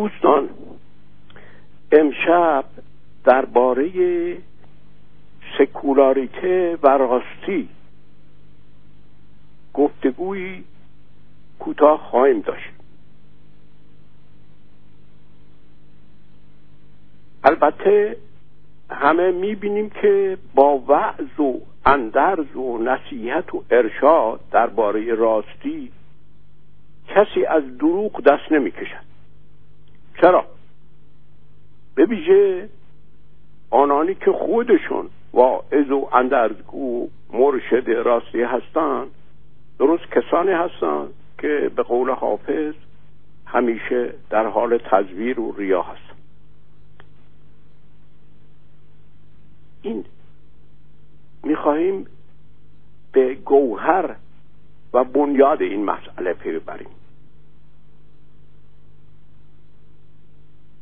دوستان امشب درباره سکولاریته و راستی گفتگویی کوتاه خواهیم داشت. البته همه می‌بینیم که با وعظ و اندرز و نصیحت و ارشاد درباره راستی کسی از دروغ دست نمی‌کشد. چرا؟ به ویژه آنانی که خودشون واعظ و اندرزگو مرشد راستی هستند درست کسانی هستند که به قول حافظ همیشه در حال تزویر و ریا هستند این می‌خواهیم به گوهر و بنیاد این مسئله پی ببریم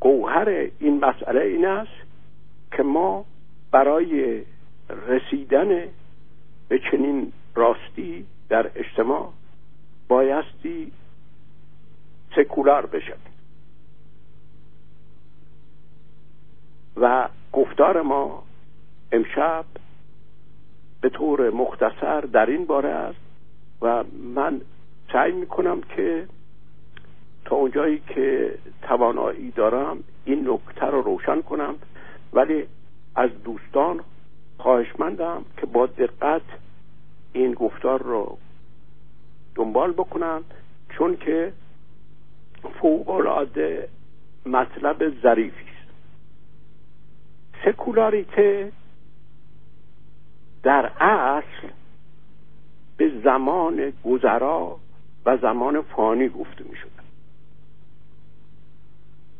گوهر این مسئله این است که ما برای رسیدن به چنین راستی در اجتماع بایستی سکولار بشد و گفتار ما امشب به طور مختصر در این باره است و من سعی می‌کنم که تا اونجایی که توانایی دارم این نکته رو روشن کنم ولی از دوستان خواهشمندم که با دقت این گفتار رو دنبال بکنم چون که فوق العاده مطلب ظریفی است. سکولاریته در اصل به زمان گذرا و زمان فانی گفته می شود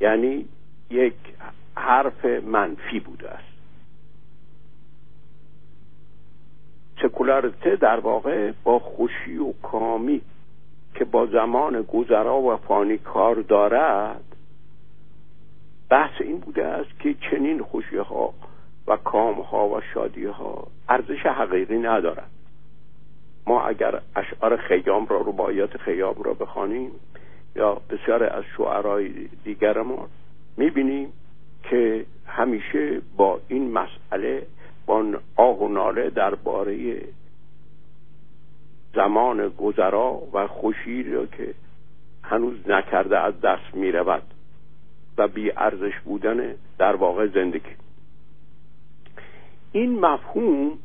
یعنی یک حرف منفی بوده است. سکولارته در واقع با خوشی و کامی که با زمان گذرا و فانی کار دارد بحث این بوده است که چنین خوشی ها و کام ها و شادی ها ارزش حقیقی ندارد. ما اگر اشعار خیام را رباعیات خیام را بخوانیم یا بسیار از شعرهای دیگر ما می‌بینیم که همیشه با این مسئله با آه و ناله درباره زمان گذرا و خوشی را که هنوز نکرده از دست می‌رود و بی ارزش بودن در واقع زندگی. این مفهوم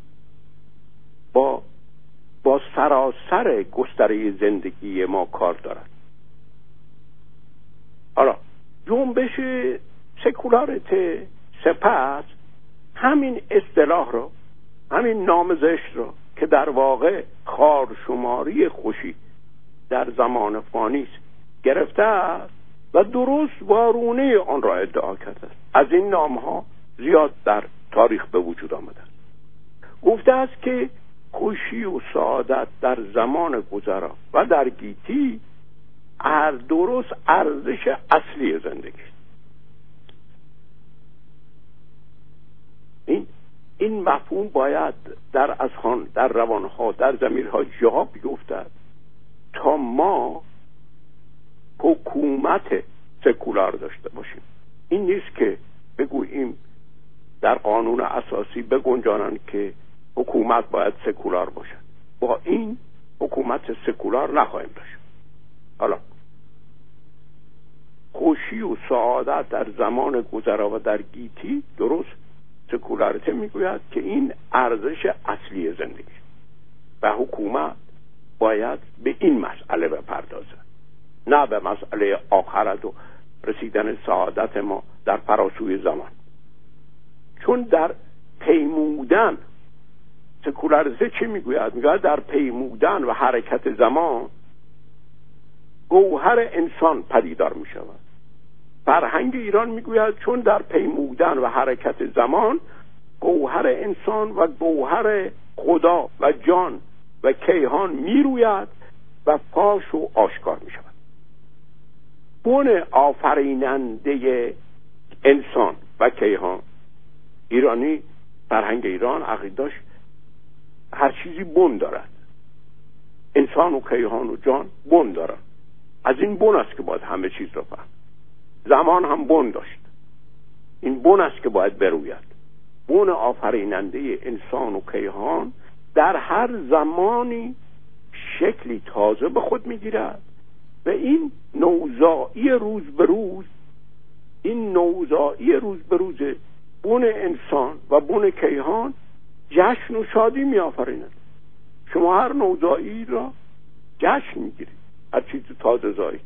با با سراسر گستره زندگی ما کار دارد. حالا جنبش سکولارت سپس همین اصطلاح رو همین نام زشت رو که در واقع خارشماری خوشی در زمان فانی گرفته است و درست وارونه آن را ادعا کرده است. از این نام ها زیاد در تاریخ به وجود آمده است. گفته است که خوشی و سعادت در زمان گذرا و در گیتی درست ارزش اصلی زندگی. این این مفهوم باید در اذهان در روانها در زمیرها جا بیفتد تا ما حکومت سکولار داشته باشیم. این نیست که بگوییم در قانون اساسی بگنجانند که حکومت باید سکولار باشد. با این حکومت سکولار نخواهیم داشت. حالا خوشی و سعادت در زمان گذرا و در گیتی درست سکولارته می‌گوید که این ارزش اصلی زندگی. و حکومت باید به این مسئله بپردازد نه به مسئله آخرت و رسیدن سعادت ما در فراسوی زمان. چون در پیمودن سکولارزه چی می‌گوید؟ می‌گوید در پیمودن و حرکت زمان گوهر انسان پدیدار می شود فرهنگ ایران می‌گوید چون در پیمودن و حرکت زمان گوهر انسان و گوهر خدا و جان و کیهان می‌روید و فاش و آشکار می شود بن آفریننده انسان و کیهان. ایرانی فرهنگ ایران عقیداش هر چیزی بن دارد. انسان و کیهان و جان بن دارد. از این بن است که باید همه چیز را فهم. زمان هم بن داشت. این بن است که باید بروید. بن آفریننده انسان و کیهان در هر زمانی شکلی تازه به خود می‌گیرد. و این نوزایی روز به روز این نوزایی روز به روز بون انسان و بون کیهان جشن و شادی می آفریند شما هر نوزایی را جشن می‌گیرید. هر چیز تازه زایی.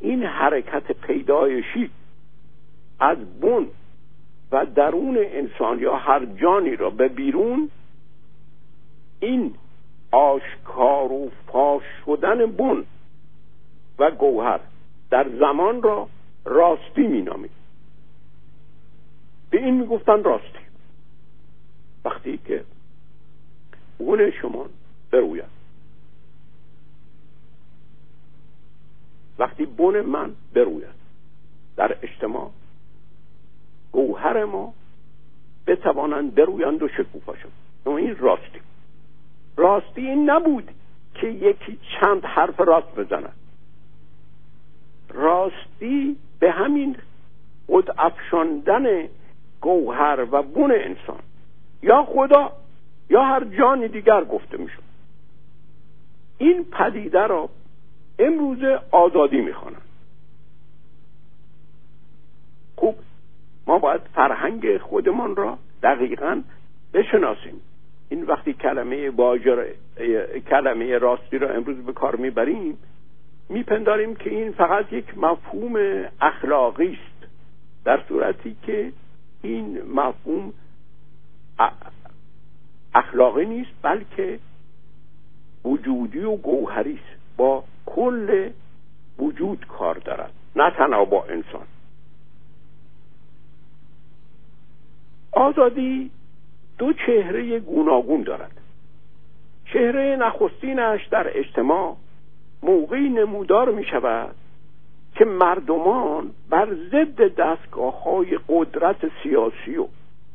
این حرکت پیدایشی از بون و درون انسان یا هر جانی را به بیرون این آشکار و فاش شدن بن و گوهر در زمان را راستی مینامید. به این می‌گفتن راستی. وقتی که بون شما بروید. وقتی بن من بروید در اجتماع گوهر ما بتوانند برویند و شکوفا شد این راستی. راستی این نبود که یکی چند حرف راست بزند. راستی به همین خود افشاندن گوهر و بون انسان. یا خدا یا هر جانی دیگر گفته می‌شد. این پدیده را امروز آزادی می‌خوانند خوب ما باید فرهنگ خودمان را دقیقا بشناسیم. این وقتی کلمه باجر کلمه راستی را امروز به کار می‌بریم میپنداریم که این فقط یک مفهوم اخلاقی است. در صورتی که این مفهوم اخلاقی نیست بلکه وجودی و گوهری است. با کل وجود کار دارد نه تنها با انسان. آزادی دو چهره گوناگون دارد. چهره نخستینش در اجتماع موقعی نمودار می شود که مردمان بر ضد دستگاه های قدرت سیاسی و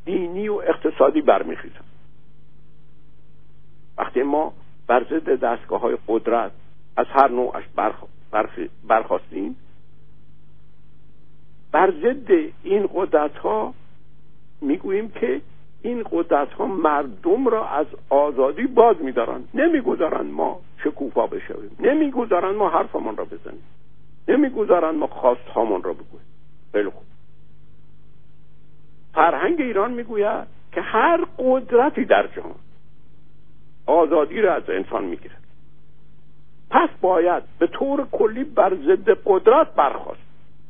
دینی و اقتصادی برمیخیزند. وقتی ما بر ضد دستگاه های قدرت از هر نوعش برخواستیم بر ضد این قدرت ها می‌گوییم که این قدرت ها مردم را از آزادی باز میدارند نمی‌گذارند ما شکوفا بشویم. نمی‌گذارند ما حرفمان را بزنیم. نمی‌گذارند ما خواست هامان را بگوییم. خیلی خوب. فرهنگ ایران می‌گوید که هر قدرتی در جهان آزادی را از انسان می‌گیرد. پس باید به طور کلی بر ضد قدرت برخواست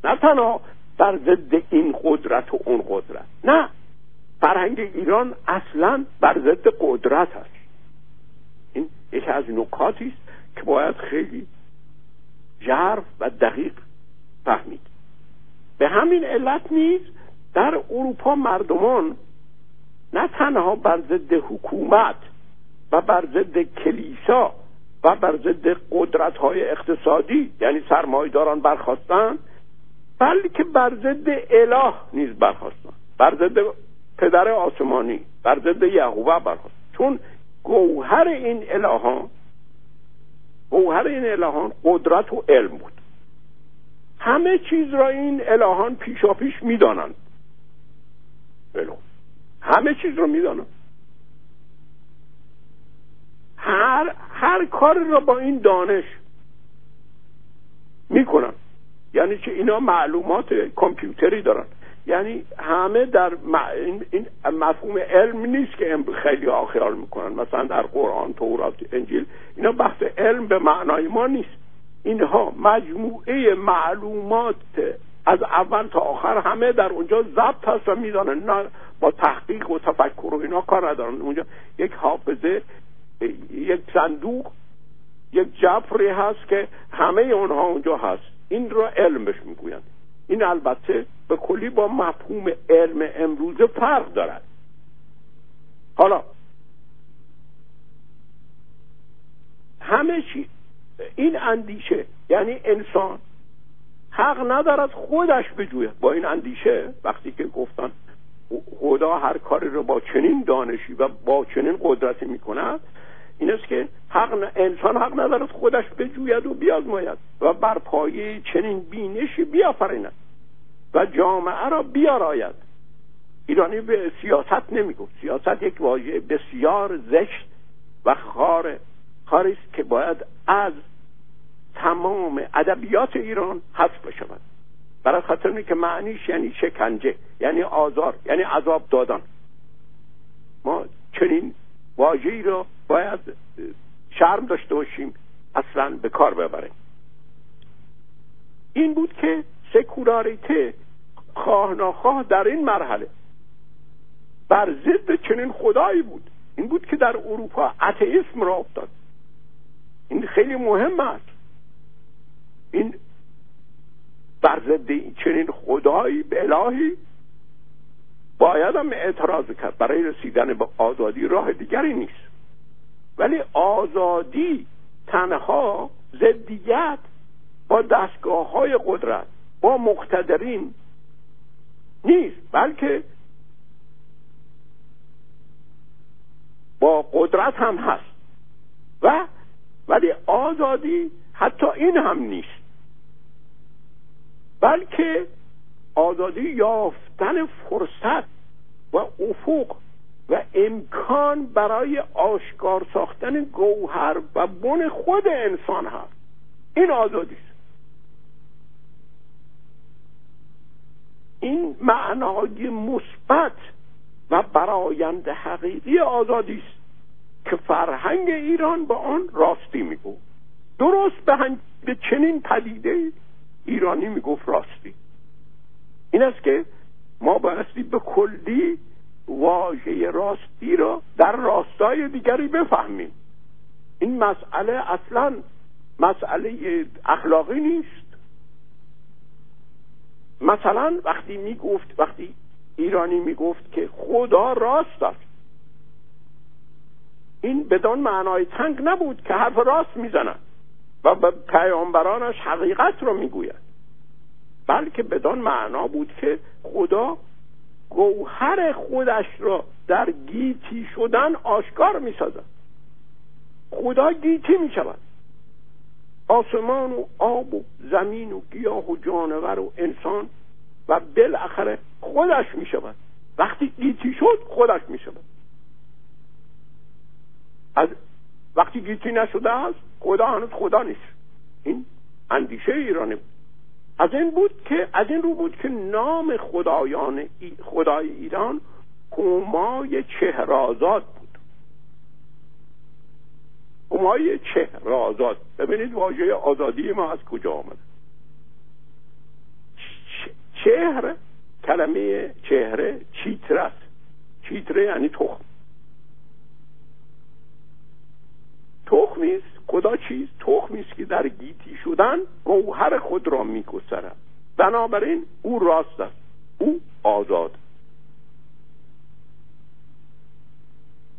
نه تنها بر ضد این قدرت و اون قدرت. نه فرهنگ ایران اصلا بر ضد قدرت است این یکی از نکاتی است که باید خیلی ژرف و دقیق فهمید. به همین علت نیز در اروپا مردمان نه تنها بر ضد حکومت و بر ضد کلیسا و بر ضد قدرت های اقتصادی یعنی سرمایداران برخواستند بلکه بر ضد اله نیز برخواستند بر ضد پدر آسمانی بر ضد یهوه برخواست چون گوهر این الهان گوهر این الهان قدرت و علم بود. همه چیز را این الهان پیشا پیش می‌دانند همه چیز را می‌دانند. هر کار را با این دانش می‌کنن. یعنی که اینا معلومات کامپیوتری دارن. یعنی همه در این مفهوم علم نیست که خیلی ها خیال می‌کنن. مثلا در قرآن تورات انجیل اینا بحث علم به معنای ما نیست. اینها مجموعه معلومات از اول تا آخر همه در اونجا ضبط هست و می‌دانن. نه با تحقیق و تفکر و اینا کار ندارن. اونجا یک حافظه یک صندوق یک جفری هست که همه اونها اونجا هست. این را علمش می‌گویند. این البته به کلی با مفهوم علم امروزه فرق دارد. حالا همه چی این اندیشه یعنی انسان حق ندارد خودش بجوید. با این اندیشه وقتی که گفتن خدا هر کاری رو با چنین دانشی و با چنین قدرتی می‌کند این است که حق انسان حق ندارد خودش بجوید و بیازماید و بر پایه چنین بینشی بیافریند و جامعه را بیاراید. ایرانی به سیاست نمی‌گفت. سیاست یک واژه بسیار زشت و خار خاری است که باید از تمام ادبیات ایران حذف بشود. برای خاطر که معنیش یعنی شکنجه یعنی آزار یعنی عذاب دادن. ما چنین واژه‌ای را باید شرم داشته باشیم اصلا به کار ببریم. این بود که سکولاریته خواه ناخواه در این مرحله بر ضد چنین خدایی بود. این بود که در اروپا اتئیسم را افتاد. این خیلی مهم است. این بر ضد چنین خدایی به الهی باید هم اعتراض کرد. برای رسیدن به آزادی راه دیگری نیست. ولی آزادی تنها ضدیت با دستگاه های قدرت با مقتدرین نیست بلکه با قدرت هم هست. و ولی آزادی حتی این هم نیست. بلکه آزادی یافتن فرصت و افق و امکان برای آشکار ساختن گوهر و بن خود انسان هست این آزادی است. این معنای مثبت و برایند حقیقی آزادی است که فرهنگ ایران با آن راستی میگو درست به, به چنین پدیده ایرانی می‌گفت راستی. این است که ما بایستی به کلی واژه راستی را در راستای دیگری بفهمیم. این مسئله اصلا مسئله اخلاقی نیست. مثلا وقتی می‌گفت وقتی ایرانی می‌گفت که خدا راست است. این بدان معنای تنگ نبود که حرف راست می‌زند و به پیامبرانش حقیقت را می‌گوید. بلکه بدان معنا بود که خدا گوهر خودش را در گیتی شدن آشکار می سازد خدا گیتی می شود آسمان و آب و زمین و گیاه و جانور و انسان و بالاخره خودش می شود وقتی گیتی شد خودش می شود از وقتی گیتی نشده است خدا هنوز خدا نیست. این اندیشه ایرانی بود. از این بود که از این رو بود که نام خدایان خدای ایران همای چهرازاد بود. همای چهرازاد ببینید واژه آزادی ما از کجا آمده. چهر؟ کلمه چهره چیتره است. چیتره یعنی تخم. تخمی است. خدا چیز تخمی است که در گیتی شدن گوهر خود را میگسترد. بنابراین او راست است. او آزاد.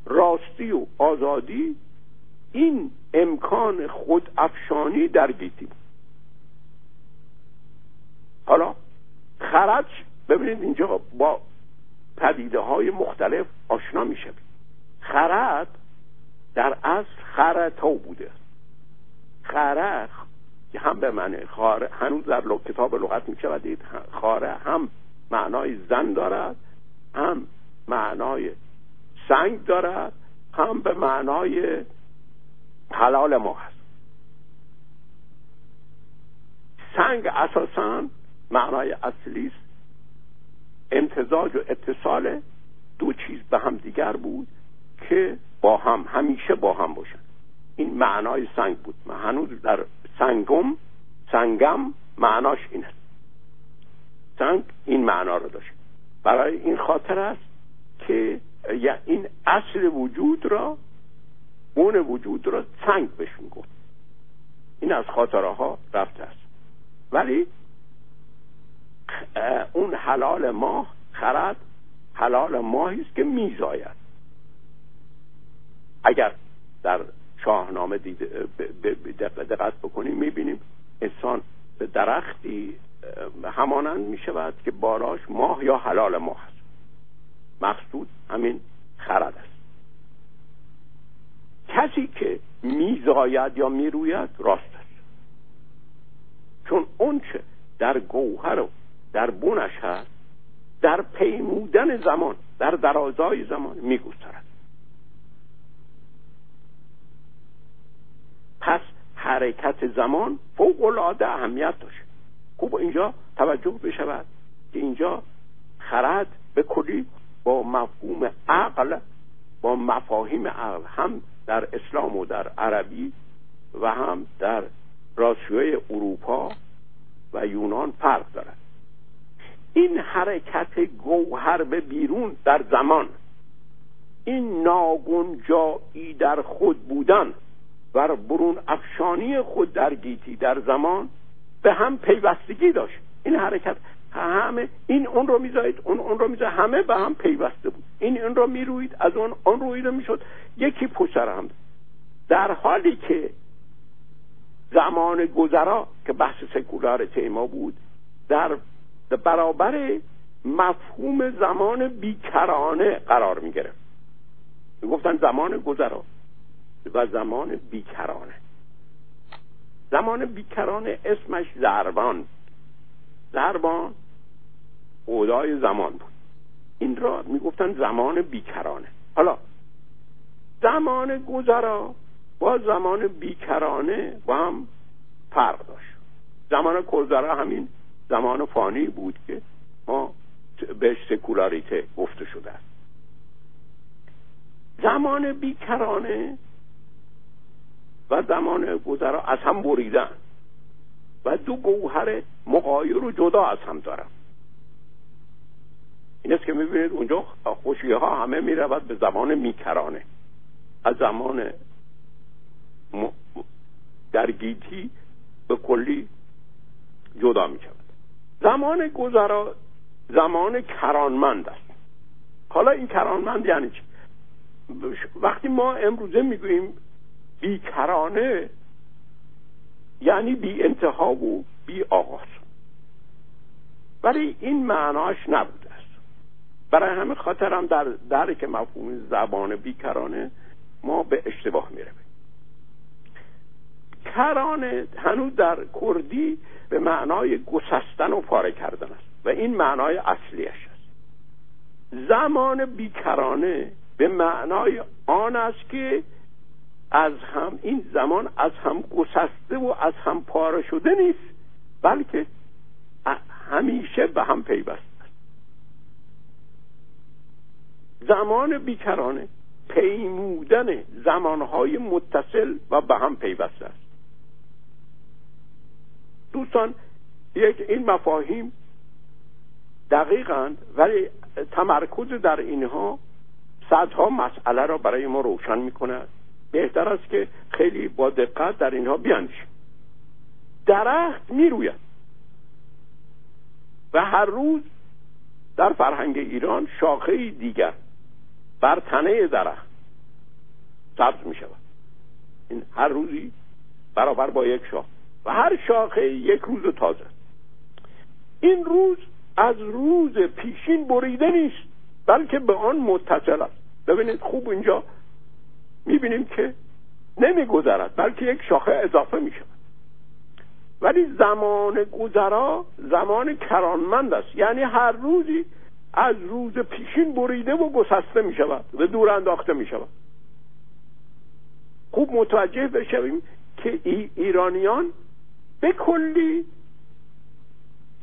راستی و آزادی این امکان خود افشانی در گیتی. حالا خرج ببینید اینجا با پدیده های مختلف آشنا میشه خرد در اصل خرتو بوده. خره که هم به معنی خاره هنوز در کتاب لغت می شود دید خاره هم معنای زن دارد هم معنای سنگ دارد هم به معنای حلال ما هست. سنگ اساسا معنای اصلی است. امتزاج و اتصال دو چیز به هم دیگر بود که با هم همیشه با هم باشن. این معنای سنگ بود. من هنوز در سنگم سنگم معناش این است سنگ این معنا رو داشت. برای این خاطر است که این اصل وجود را اون وجود را سنگ بهش می‌گفت. این از خاطره ها رفته است. ولی اون حلال ماه خرد حلال ماهی است که میزاید. اگر در شاهنامه دقت بکنیم می‌بینیم انسان به درختی همانند می‌شود که باراش ماه یا حلال ماه است. کسی که میزاید یا می‌روید راست است. چون اونچه در گوهر و در بونش هست در پیمودن زمان در درازای زمان میگسترد. پس حرکت زمان فوق العاده اهمیت داشت. خوب اینجا توجه بشود که اینجا خرد به کلی با مفهوم عقل با مفاهیم عقل هم در اسلام و در عربی و هم در راسیوی اروپا و یونان فرق دارد. این حرکت گوهر به بیرون در زمان این ناگنجایی در خود بودن و برون افشانی خود در گیتی در زمان به هم پیوستگی داشت. این حرکت همه این اون رو میزایید اون اون رو میزایید همه به هم پیوسته بود. این اون رو می‌روید از اون اون رویده می‌شد. یکی پشت هم در حالی که زمان گذرا که بحث سکولار تیما بود در برابر مفهوم زمان بیکرانه قرار می گرفت گفتن زمان گذرا. و زمان بیکرانه. زمان بیکرانه اسمش زربان. زربان خدای زمان بود. این را می‌گفتن زمان بیکرانه. حالا زمان گذرا با زمان بیکرانه با هم فرق داشت. زمان گذرا همین زمان فانی بود که ما بهش سکولاریته گفته شده است. زمان بیکرانه و زمان گذرا از هم بریدن. و دو گوهر مقایر و جدا از هم دارن این است که می‌بینید اونجا خوشیه ها همه می‌رود به زمان میکرانه. از زمان در گیتی به کلی جدا می شود زمان گذرا زمان کرانمند است. حالا این کرانمند یعنی چی؟ وقتی ما امروزه می‌گوییم بیکرانه یعنی بی انتها و بی آغاز. ولی این معناش نبوده است. برای همه خاطرم در درک مفهوم زبان بیکرانه ما به اشتباه میره کرانه هنوز در کردی به معنای گسستن و پاره کردن است و این معنای اصلیش است. زمان بیکرانه به معنای آن است که از هم این زمان از هم گسسته و از هم پاره شده نیست بلکه همیشه به هم پیوسته است. زمان بیکرانه پیمودن زمانهای متصل و به هم پیوسته است. دوستان یک این مفاهیم دقیقند ولی تمرکز در اینها صدها مسئله را برای ما روشن می کند بهتر است که خیلی با دقت در اینها بیاندیشیم. درخت می روید و هر روز در فرهنگ ایران شاخه دیگر بر تنه درخت سبز می شود این هر روزی برابر با یک شاخ و هر شاخه یک روز تازه این روز از روز پیشین بریده نیست بلکه به آن متصل است. ببینید خوب اینجا می‌بینیم که نمیگذرد بلکه یک شاخه اضافه میشه ولی زمان گذرا زمان کرانمند است. یعنی هر روزی از روز پیشین بریده و گسسته می شود و دور انداخته می شود خوب متوجه بشویم که ای ایرانیان به کلی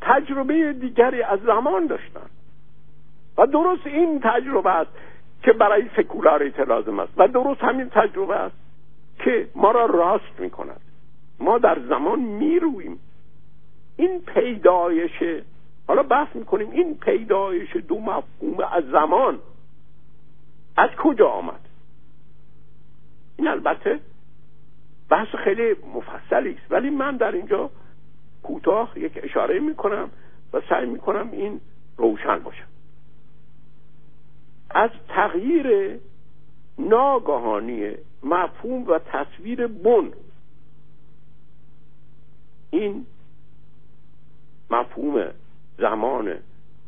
تجربه دیگری از زمان داشتن. و درست این تجربه است که برای سکولاریته لازم است. و درست همین تجربه است که ما را راست می کند ما در زمان می رویم این پیدایش حالا بحث می‌کنیم این پیدایش دو مفهوم از زمان از کجا آمد؟ این البته بحث خیلی مفصلی است. ولی من در اینجا کوتاه یک اشاره می‌کنم و سعی می‌کنم این روشن باشم. از تغییر ناگهانی مفهوم و تصویر بن. این مفهوم زمان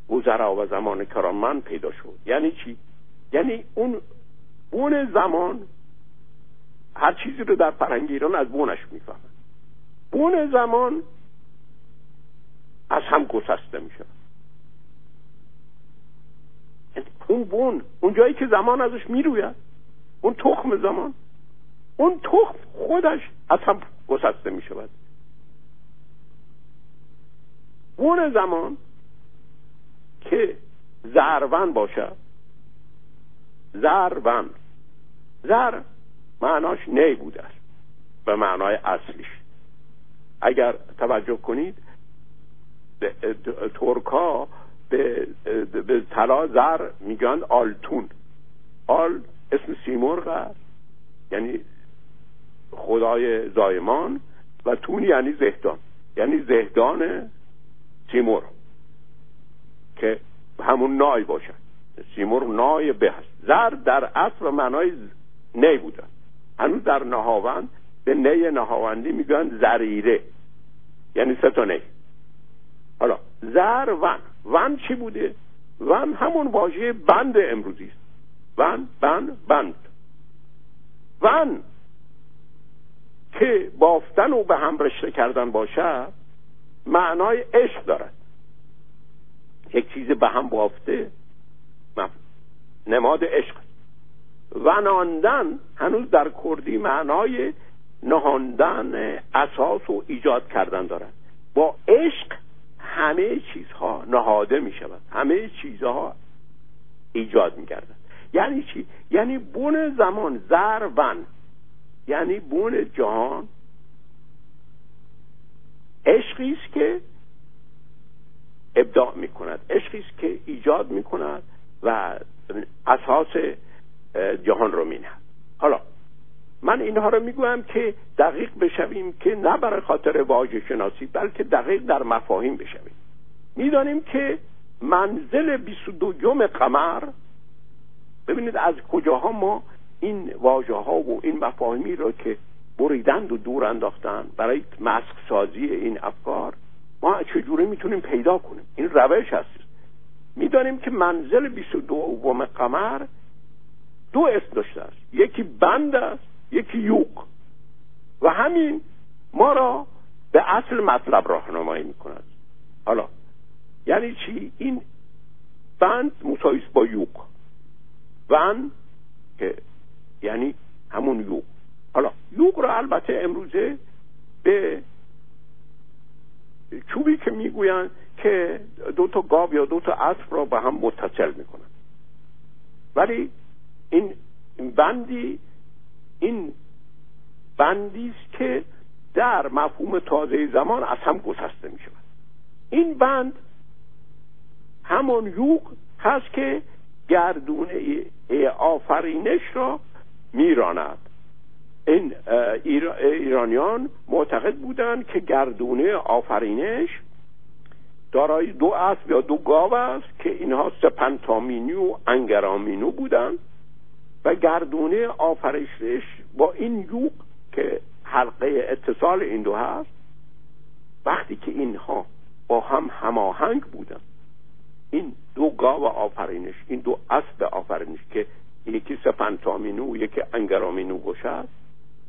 گذرا و زمان کرامن پیدا شد. یعنی چی؟ یعنی اون اون زمان هر چیزی رو در فرهنگ ایران از بونش می‌فهمن بون زمان از هم گسسته میشه یعنی اون بون اون جایی که زمان ازش می‌روید اون تخم زمان. اون تخم خودش از هم گسسته می‌شود. بون زمان که زرون باشد. زرون. زر معناش نی بوده است به معنای اصلیش. اگر توجه کنید ترکا به, به طلا زر میگن آلتون. آل اسم سیمرغ یعنی خدای زایمان و تون یعنی زهدان. یعنی زهدان سیمرغ. که همون نای باشد سیمرغ نای به هست زر در اصل و معنای نی بوده. هنوز در نهاوند به نی نهاوندی میگن زریره. یعنی سه تا نی. حالا زر ون چی بوده؟ ون همون واژه بند امروزی است. ون بند بند. ون که بافتن و به هم رشته کردن باشد معنای عشق دارد. یک چیز به هم بافته نماد عشق. وناندن هنوز در کردی معنای نهاندن اساس و ایجاد کردن دارد. با عشق همه چیزها نهاده می شود همه چیزها ایجاد می گردن. یعنی چی؟ یعنی بون زمان زر ون یعنی بون جهان. عشقی است که ابداع می کند عشقی است که ایجاد می کند و اساس جهان رو می حالا من اینها رو می‌گویم که دقیق بشویم که نه برای خاطر واژه شناسی بلکه دقیق در مفاهیم بشویم. می‌دانیم که منزل 22 قمر ببینید از کجاها ما این واژه ها و این مفاهیمی را که بریدند و دور انداختن برای مسک سازی این افکار ما چجوری می‌تونیم پیدا کنیم؟ این روش هست. می‌دانیم که منزل 22 قمر دو اسم داشته است. یکی بند است. یکی یوق. و همین ما را به اصل مطلب راهنمایی می‌کند. حالا یعنی چی؟ این بند مساویس با یوق. ون که یعنی همون یوق. حالا یوق را البته امروزه به چوبی که می‌گویند که دو تا گاو یا دو تا اسب را به هم متصل می‌کنن ولی این بندی این بندی است که در مفهوم تازه زمان از هم گسسته می شود این بند همون یوق هست که گردونه آفرینش را میراند. این ایرانیان معتقد بودند که گردونه آفرینش دارای دو اسب یا دو گاو است که اینها سپنتامینی و انگرامینو بودند. و گردونه آفرینش با این یوق که حلقه اتصال این دو هست وقتی که اینها با هم هماهنگ بودن این دو گاو آفرینش این دو اسب آفرینش که یکی سپنتامینو و یکی انگرامینو است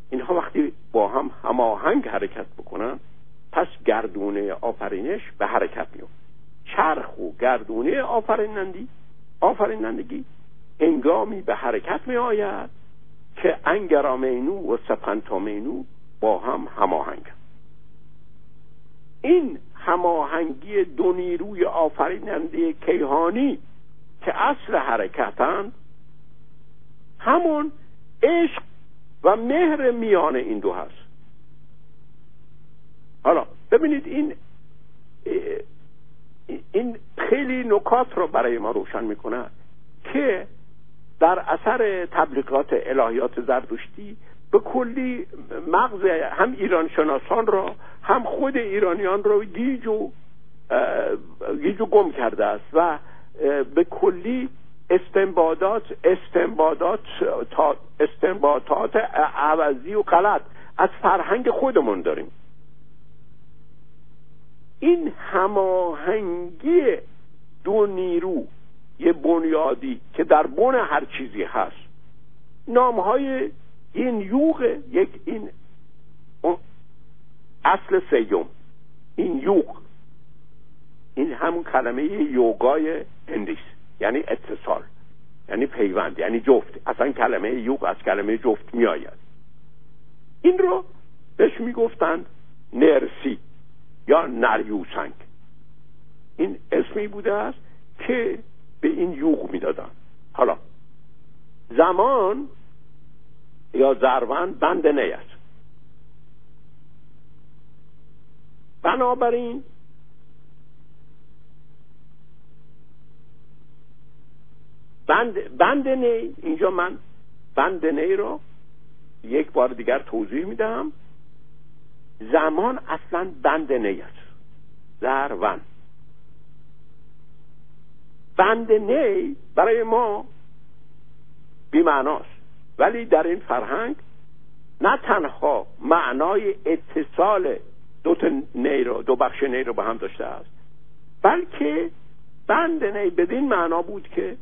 اینها وقتی با هم هماهنگ حرکت بکنن پس گردونه آفرینش به حرکت میفت چرخ و گردونه آفرینندی آفرینندگی انگامی به حرکت می آید که انگرامینو و سپنتامینو با هم هماهنگ این هماهنگی دو نیروی آفریننده کیهانی که اصل حرکتند همون عشق و مهر میان این دو هست. حالا ببینید این این خیلی نکات رو برای ما روشن می‌کنه که در اثر تبلیغات الهیات زردشتی به کلی مغز هم ایران شناسان را هم خود ایرانیان را گیج و گیج و گم کرده است و به کلی استنبادات استنبادات استنباطات عوضی و غلط از فرهنگ خودمون داریم. این هماهنگی دو نیرو یه بنیادی که در بن هر چیزی هست. نامهای این یوغ یک این اصل سیوم. این یوغ. این همون کلمه یوگای هندیس. یعنی اتصال. یعنی پیوند. یعنی جفت. اصلا کلمه یوغ از کلمه جفت می آید این رو بهش می‌گفتند نرسی یا نریوسنگ. این اسمی بوده است که به این یوغ می‌دادن. حالا زمان یا زروند بند نی است. بنابراین بند, بند نی اینجا من بند نی رو یک بار دیگر توضیح میدم. زمان اصلا بند نی است. زرون. بند نی برای ما بیمعناست ولی در این فرهنگ نه تنها معنای اتصال دو نی رو دو بخش نی رو به هم داشته است بلکه بند نی بدین معنا بود که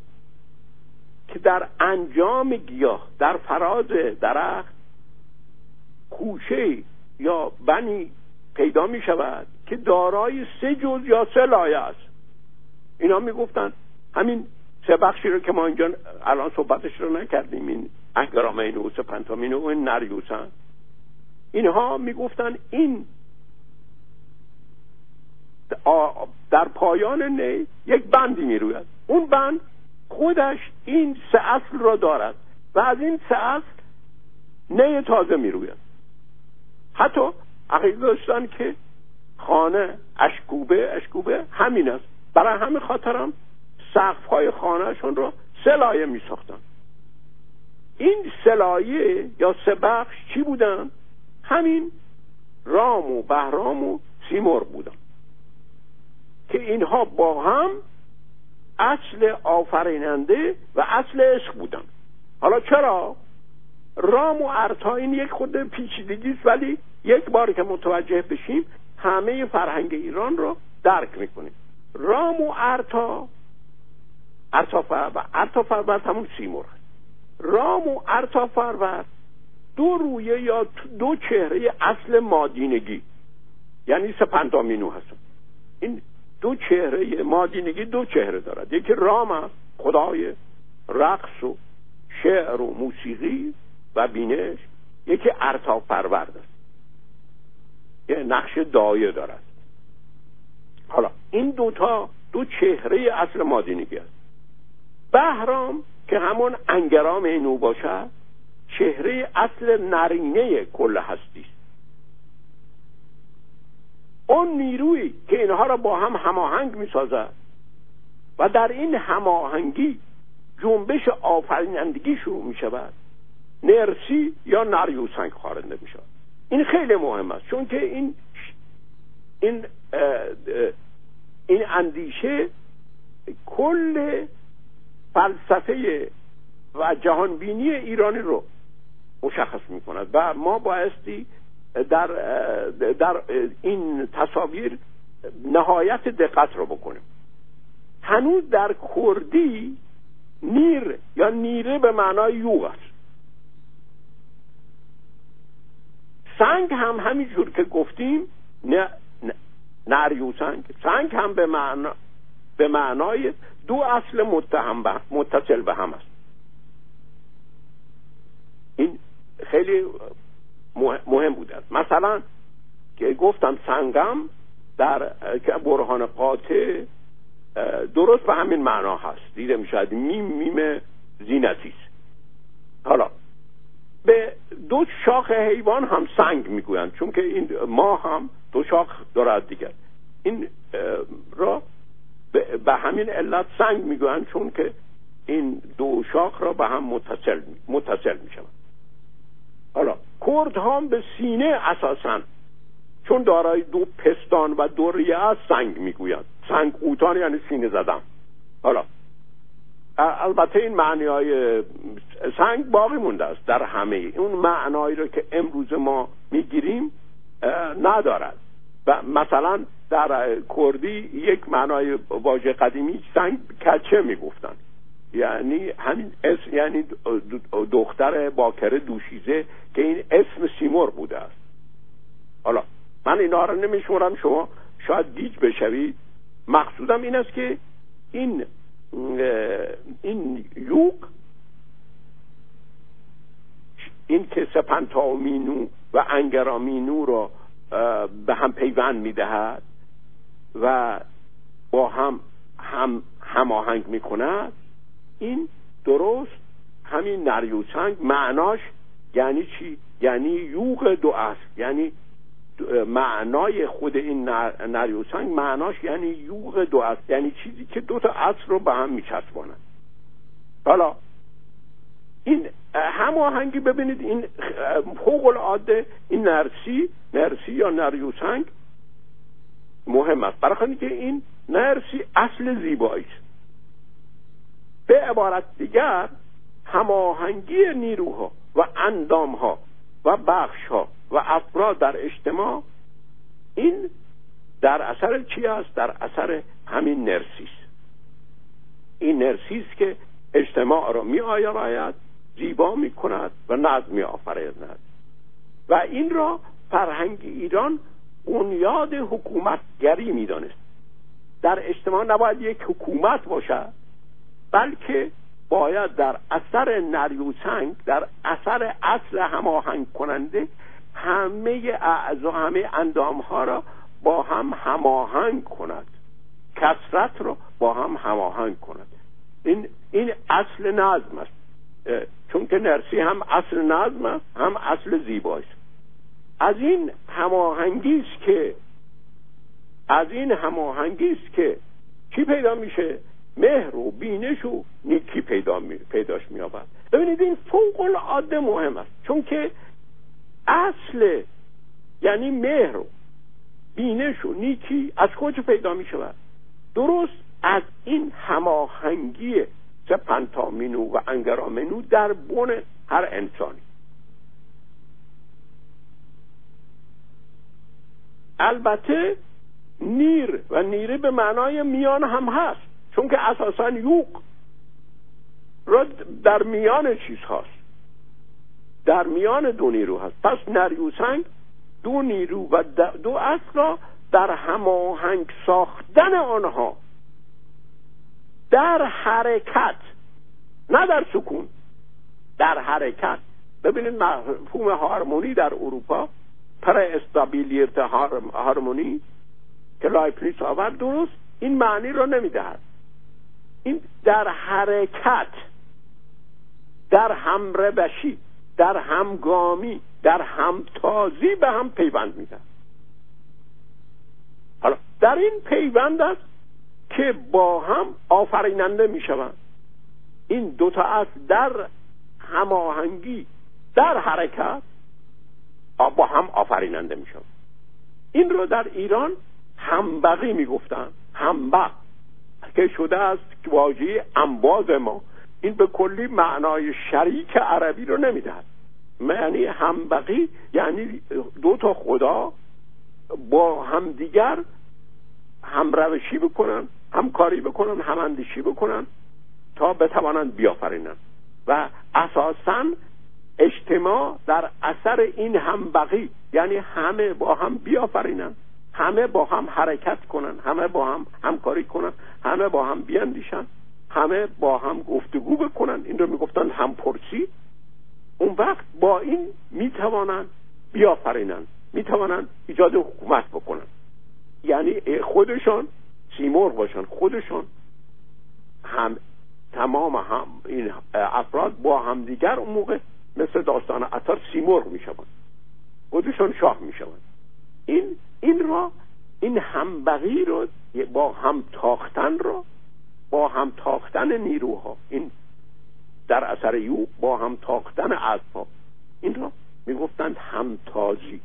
که در انجام گیاه در فراز درخت خوشه یا بنی پیدا می شود که دارای سه جز یا سه لایه است. اینا می گفتن همین سه بخشی رو که ما اینجا الان صحبتش رو نکردیم این اهگرامین و پنتامین و نریوسن اینها می‌گفتن این در پایان نی یک بندی می‌روید. اون بند خودش این سه اصل را دارد و از این سه اصل نی تازه می‌روید. حتی عقیده داشتن که خانه اشکوبه اشکوبه همین است. برای همین خاطرم سقف های خانهشون رو سلایه می ساختن این سلایه یا سه بخش چی بودن؟ همین رام و بهرام و سیمور بودن. که اینها با هم اصل آفریننده و اصل عشق بودن. حالا چرا؟ رام و ارتا این یک خود پیچیدگی است ولی یک بار که متوجه بشیم همه فرهنگ ایران رو درک می‌کنیم. رام و ارتا ارتا فرور ارتا فرور همون سیمور رام و ارتا فرور دو رویه یا دو چهره اصل مادینگی یعنی سپندامینو هستن این دو چهره مادینگی دو چهره دارد یکی رام است خدای رقص و شعر و موسیقی و بینش یکی ارتا پرورد است یه نقش دایه دارد حالا این دوتا دو چهره اصل مادینگی است بهرام که همون انگرام اینو باشد چهره اصل نرینه کل هستی. است اون نیرویی که اینها را با هم هماهنگ می سازد و در این هماهنگی جنبش آفرینندگی شروع می شود نرسی یا نریوسنگ خارنده می شود این خیلی مهم است چون که این این این اندیشه کل فلسفه و جهانبینی ایرانی رو مشخص می کند و ما بایستی در, در این تصاویر نهایت دقت رو بکنیم. هنوز در کردی نیر یا نیره به معنای یوغ است. سنگ هم همینجور که گفتیم نه نریو سنگ. سنگ هم به, معنا به معنای دو اصل متهم متصل به هم است. این خیلی مهم بوده است. مثلا که گفتم سنگم در برهان قاطع درست به همین معنا هست. دیده می‌شد میم میم زینتی حالا به دو شاخ حیوان هم سنگ می‌گویند چون که این ما هم دو شاخ دارد دیگر. این را به همین علت سنگ می‌گویند چون که این دو شاخ را به هم متصل متصل می‌شوند. حالا کرد هم به سینه اساسا چون دارای دو پستان و دو ریه سنگ می‌گویند. سنگ اوتان یعنی سینه زدن. حالا البته این معنی های سنگ باقی مونده است در همه. اون معنایی رو که امروز ما می‌گیریم ندارد. و مثلا در کردی یک معنای واژه قدیمی سنگ کچه می‌گفتن. یعنی همین اسم یعنی دختر باکره دوشیزه که این اسم سیمور بوده است. حالا من اینا رو نمیشمرم شما شاید گیج بشوید. مقصودم این است که این این یوگ این که سپنتامینو و انگرامینو را به هم پیوند می‌دهد. و با هم هم هماهنگ می‌کند. این درست همین نریوسنگ معناش یعنی چی؟ یعنی یوغ دو اصل. یعنی معنای خود این نریوسنگ معناش یعنی یوغ دو اصل. یعنی چیزی که دو تا اصل رو به هم میچسباند. حالا این هماهنگی ببینید. این فوق العاده این نرسی نرسی یا نریوسنگ مهم است. برای که این نرسی اصل زیبایی است. به عبارت دیگر هماهنگی نیروها و اندامها و بخشها و افراد در اجتماع این در اثر چی است؟ در اثر همین نرسیس این نرسیس که اجتماع را می آید زیبا می کند و نظم می آفریند و این را فرهنگ ایران بنیاد حکومتگری می دانست در اجتماع نباید یک حکومت باشد بلکه باید در اثر نریوسنگ در اثر اصل هماهنگ کننده همه اعضا همه اندام ها را با هم هماهنگ کند. کسرت را با هم هماهنگ کند. این این اصل نظم است. چون که نرسی هم اصل نظم است هم اصل زیباست از این هماهنگی است که از این هماهنگی است که چی پیدا میشه؟ مهر و بینش و نیکی پیدا می... پیداش میابد ببینید این فوق العاده مهم است. چون که اصل یعنی مهر و بینش و نیکی از کجا پیدا می شود درست از این هماهنگی پنتامینو و انگرامنو در بن هر انسانی. البته نیر و نیره به معنای میان هم هست چون که اساسا یوق را در میان چیز هست در میان دو نیرو هست. پس نریوسنگ دو نیرو و دو اصل را در هماهنگ ساختن آنها در حرکت نه در سکون در حرکت. ببینید مفهوم هارمونی در اروپا prästabilierte Harmonie که لایبنیتس آورد درست این معنی را نمی‌دهد. این در حرکت در همربشی در همگامی در همتازی به هم پیوند میدن حالا در این پیوند است که با هم آفریننده می‌شوند. این دوتا اصل در هماهنگی در حرکت با هم آفریننده می‌شوند این رو در ایران همبقی می‌گفتن همبق که شده است واژه انباز ما. این به کلی معنای شریک عربی رو نمی‌دهد. معنی همبقی یعنی دو تا خدا با همدیگر همروشی بکنن همکاری بکنن هماندیشی بکنن تا بتوانند بیافرینند. و اساسا اجتماع در اثر این همبقی یعنی همه با هم بیافرینند همه با هم حرکت کنن همه با هم همکاری کنن همه با هم بیاندیشن همه با هم گفتگو بکنن. این رو می‌گفتن همپرسی. اون وقت با این می‌توانند بیافرینن می‌توانند ایجاد حکومت بکنن. یعنی خودشان سیمور باشن خودشان هم تمام هم این افراد با همدیگر اون موقع مثل داستان اثر سیمور می‌شوند. خودشان شاه می‌شوند. این این را این همبغی رو با هم تاختن رو با هم تاختن نیروها این در اثر یو با هم تاختن اسبا این را می‌گفتند همتازی.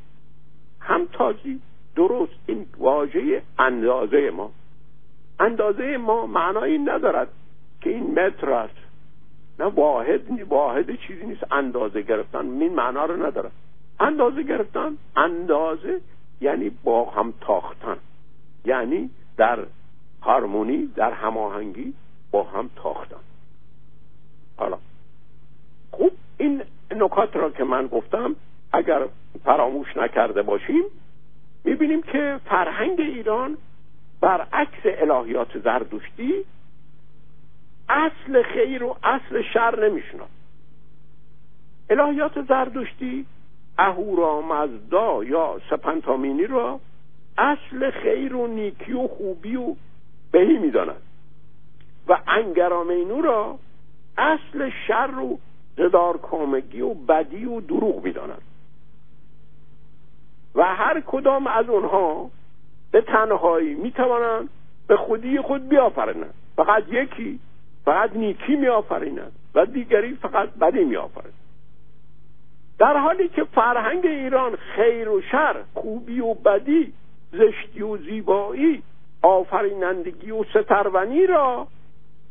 همتازی درست این واژه اندازه ما. اندازه ما معنایی ندارد که این متر است. نه واحد واحد چیزی نیست. اندازه گرفتن این معنا رو ندارد اندازه گرفتن اندازه یعنی با هم تاختن. یعنی در هارمونی در هماهنگی با هم تاختن. حالا خوب این نکات را که من گفتم اگر فراموش نکرده باشیم می‌بینیم که فرهنگ ایران برعکس الهیات زردشتی اصل خیر و اصل شر نمیشناد الهیات زردشتی اهورامزدا یا سپنتامینی را اصل خیر و نیکی و خوبی و بهی می‌داند. و انگرامینو را اصل شر و زدار کامگی و بدی و دروغ می‌داند. و هر کدام از اونها به تنهایی می‌توانند به خودی خود بیافرینند. فقط یکی فقط نیکی میآفریند و دیگری فقط بدی میآفریند در حالی که فرهنگ ایران خیر و شر خوبی و بدی زشتی و زیبایی آفرینندگی و سترونی را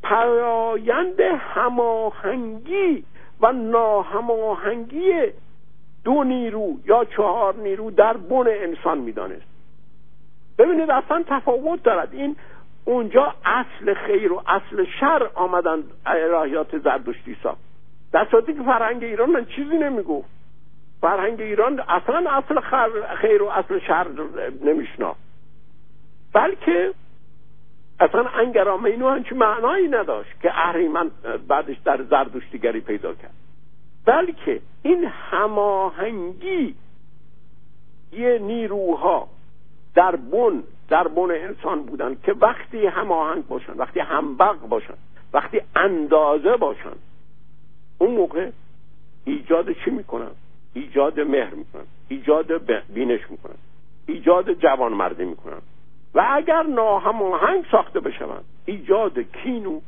پرایند هماهنگی و ناهماهنگی دو نیرو یا چهار نیرو در بن انسان می‌دانست. ببینید اصلا تفاوت دارد. این اونجا اصل خیر و اصل شر آمدن الهیات زردشتی ساخت. در صورتی که فرهنگ ایران من چیزی نمی‌گفت فرهنگ ایران اصلا اصل خیر و اصل شر نمیشنا. بلکه اصلا انگرامه اینو هنچی معنایی نداشت که اهریمن بعدش در زردشتیگری پیدا کرد. بلکه این هماهنگی یه نیروها در بن در بن انسان بودن که وقتی هماهنگ باشن وقتی همبق باشن وقتی اندازه باشن اون موقع ایجاد چی می‌کنن؟ ایجاد مهر می‌کنن ایجاد بینش می‌کنن ایجاد جوانمردی می‌کنن. و اگر ناهماهنگ ساخته بشوند ایجاد کین و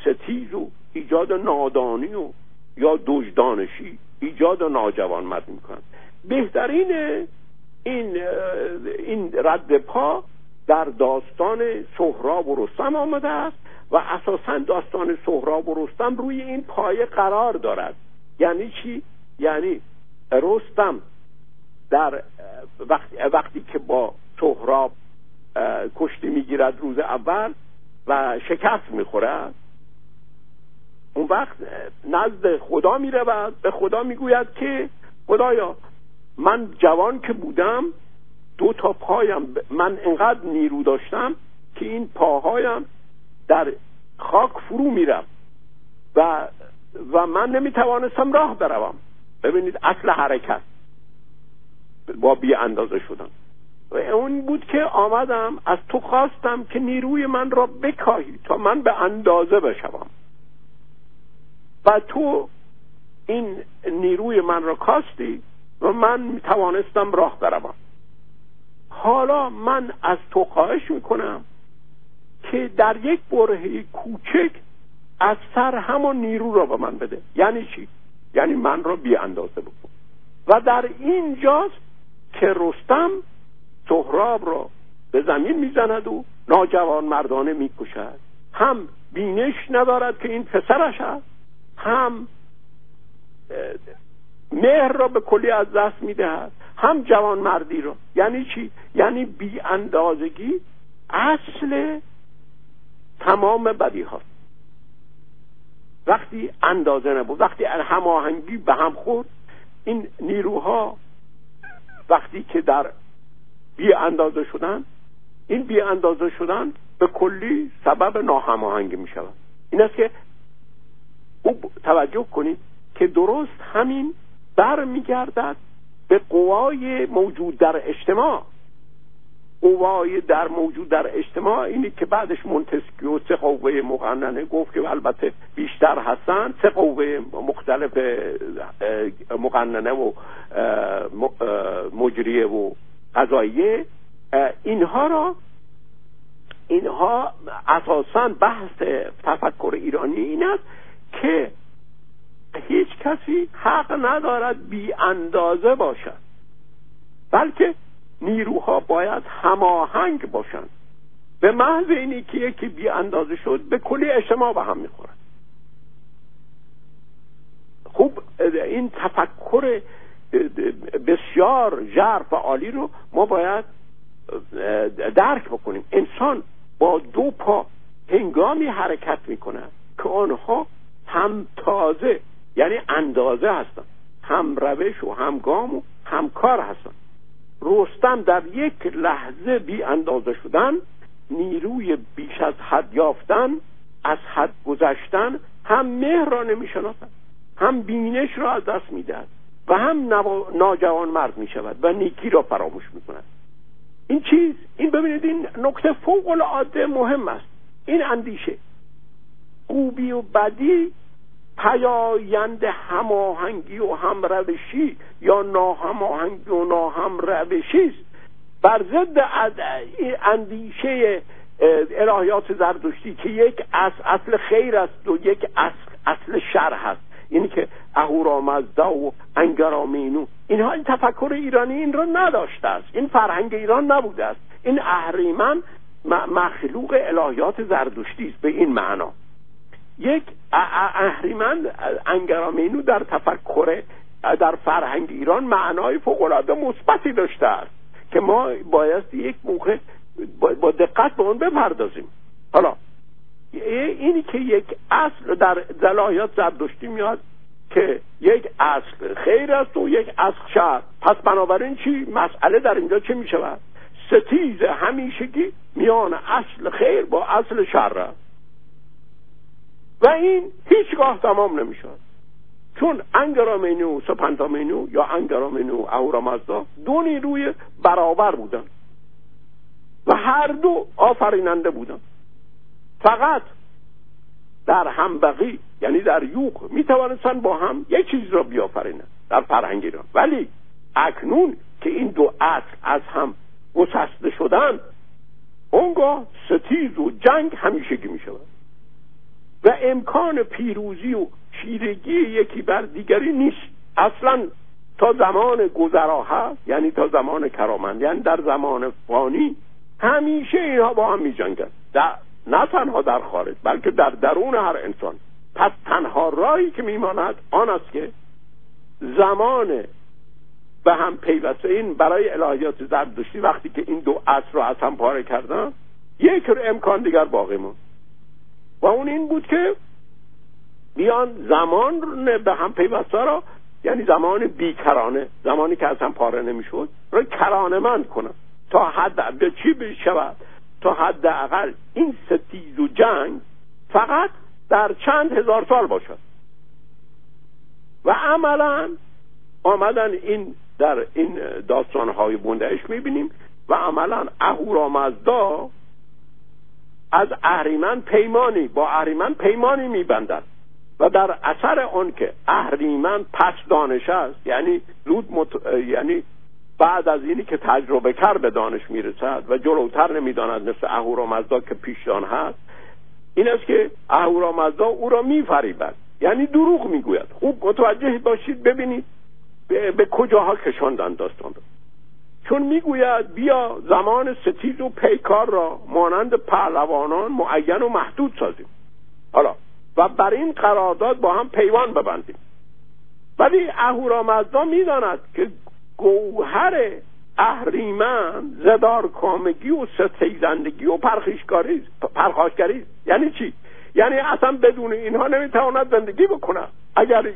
ستیز و ایجاد نادانی و یا دوجدانشی ایجاد ناجوانمردی می‌کنن. بهترین این این رد پا در داستان سهراب و رستم آمده است و اساسا داستان سهراب و رستم روی این پایه قرار دارد. یعنی چی؟ یعنی رستم در وقتی, وقتی که با سهراب کشتی می‌گیرد روز اول و شکست می‌خورد اون وقت نزد خدا می‌رود. به خدا می‌گوید که خدایا من جوان که بودم دو تا پایم من انقدر نیرو داشتم که این پاهایم در خاک فرو میرم و و من نمی‌توانستم راه بروم. ببینید اصل حرکت. با بی اندازه شدم و اون بود که آمدم از تو خواستم که نیروی من را بکاهی تا من به اندازه بشوم. و تو این نیروی من را کاستی و من توانستم راه بروم. حالا من از تو خواهش می‌کنم که در یک بره کوچک از سر همون نیرو را به من بده. یعنی چی؟ یعنی من را بی اندازه بکن. و در اینجاست که رستم سهراب را به زمین می‌زند و ناجوان مردانه می‌کشد. هم بینش ندارد که این پسرش است هم مهر را به کلی از دست می‌دهد. هم جوان مردی را یعنی چی؟ یعنی بی اندازگی اصل تمام بدی هاست وقتی اندازه نبود وقتی هماهنگی به هم خورد این نیروها وقتی که در بی اندازه شدن این بی اندازه شدن به کلی سبب ناهماهنگی می شود این است که خوب توجه کنید که درست همین بر میگردد به قوای موجود در اجتماع. قوای در موجود در اجتماع اینی که بعدش و سه قوه مقننه گفت که البته بیشتر هستن. سه قوه مختلف مقننه و مجریه و قضاییه. اینها را اینها اساسا بحث تفکر ایرانی این است که هیچ کسی حق ندارد بی اندازه باشد بلکه نیروها باید هماهنگ باشند. به محض اینی که یکی بی اندازه شد به کلی اجتماع به هم می‌خورد. خوب این تفکر بسیار ژرف و عالی رو ما باید درک بکنیم. انسان با دو پا هنگامی حرکت می‌کنه که آنها هم تازه یعنی اندازه هستن هم روش و هم گام و هم کار هستن رستم در یک لحظه بی اندازه شدن نیروی بیش از حد یافتن از حد گذشتن هم مهر را نمی‌شناسد هم بینش را از دست می‌دهد و هم ناجوان مرد می شود و نیکی را فراموش می کند این چیز این ببینید این نکته فوق العاده مهم است. این اندیشه. خوبی و بدی پیایند هماهنگی و همروشی یا ناهماهنگی و ناهم روشی است. بر ضد اندیشه الهیات زردشتی که یک اصل, اصل خیر است و یک اصل, اصل شر هست. اینی که اهورامزدا و انگرامینو اینها این تفکر ایرانی این را نداشته است. این فرهنگ ایران نبوده است. این اهریمن مخلوق الهیات زردشتی است به این معنا. یک اهریمن انگرامینو در تفکر در فرهنگ ایران معنای فوقالعاده مثبتی داشته است که ما باید یک موقع با دقت به اون بپردازیم. حالا اینی که یک اصل در زلاحیات زردشتی میاد که یک اصل خیر است و یک اصل شر. پس بنابراین چی؟ مسئله در اینجا چه می‌شود؟ ستیز همیشگی میان اصل خیر با اصل شر است. و این هیچگاه تمام نمی‌شد. چون انگرامینو سپنتامینو یا انگرامینو اهورامزدا دو نیروی برابر بودن. و هر دو آفریننده بودن. فقط در همبقی یعنی در یوق می توانستن با هم یک چیز را بیافرینند در فرهنگ ایران ولی اکنون که این دو اصل از هم گسسته شدن اونگاه ستیز و جنگ همیشگی می شود و امکان پیروزی و چیرگی یکی بر دیگری نیست. اصلا تا زمان گذرا هست یعنی تا زمان کرامند یعنی در زمان فانی همیشه اینها با هم می جنگن نه تنها در خارج بلکه در درون هر انسان. پس تنها راهی که میماند آن است که زمان به هم پیوسته این برای الهیات زردشتی وقتی که این دو اصل رو از هم پاره کردن یک امکان دیگر باقی موند و اون این بود که بیان زمان به هم پیوسته را یعنی زمان بیکرانه زمانی که از هم پاره نمی‌شد را کرانه مند کنن. تا حد به چی بشود؟ تا حداقل این ستیز و جنگ فقط در چند هزار سال باشد. و عملا آمدن این در این داستانهای بندهش می‌بینیم و عملا اهورامزدا از اهریمن پیمانی با اهریمن پیمانی میبندد. و در اثر آن که اهریمن پس دانش است یعنی زود یعنی بعد از اینی که تجربه کر به دانش می‌رسد و جلوتر نمی‌داند مثل اهورامزدا که پیشدان هست این است که اهورامزدا او را میفریبد. یعنی دروغ می‌گوید. خوب متوجه باشید ببینید به, به کجاها کشاندن داستان رو چون می‌گوید بیا زمان ستیز و پیکار را مانند پهلوانان معین و محدود سازیم. حالا و بر این قرارداد با هم پیوان ببندیم. ولی اهورامزدا می‌داند که گوهر اهریمن زدار کامگی و ستیزندگی و پرخیشکاری پرخاشگری یعنی چی؟ یعنی اصلا بدون اینها نمی‌تواند زندگی بکنه. اگر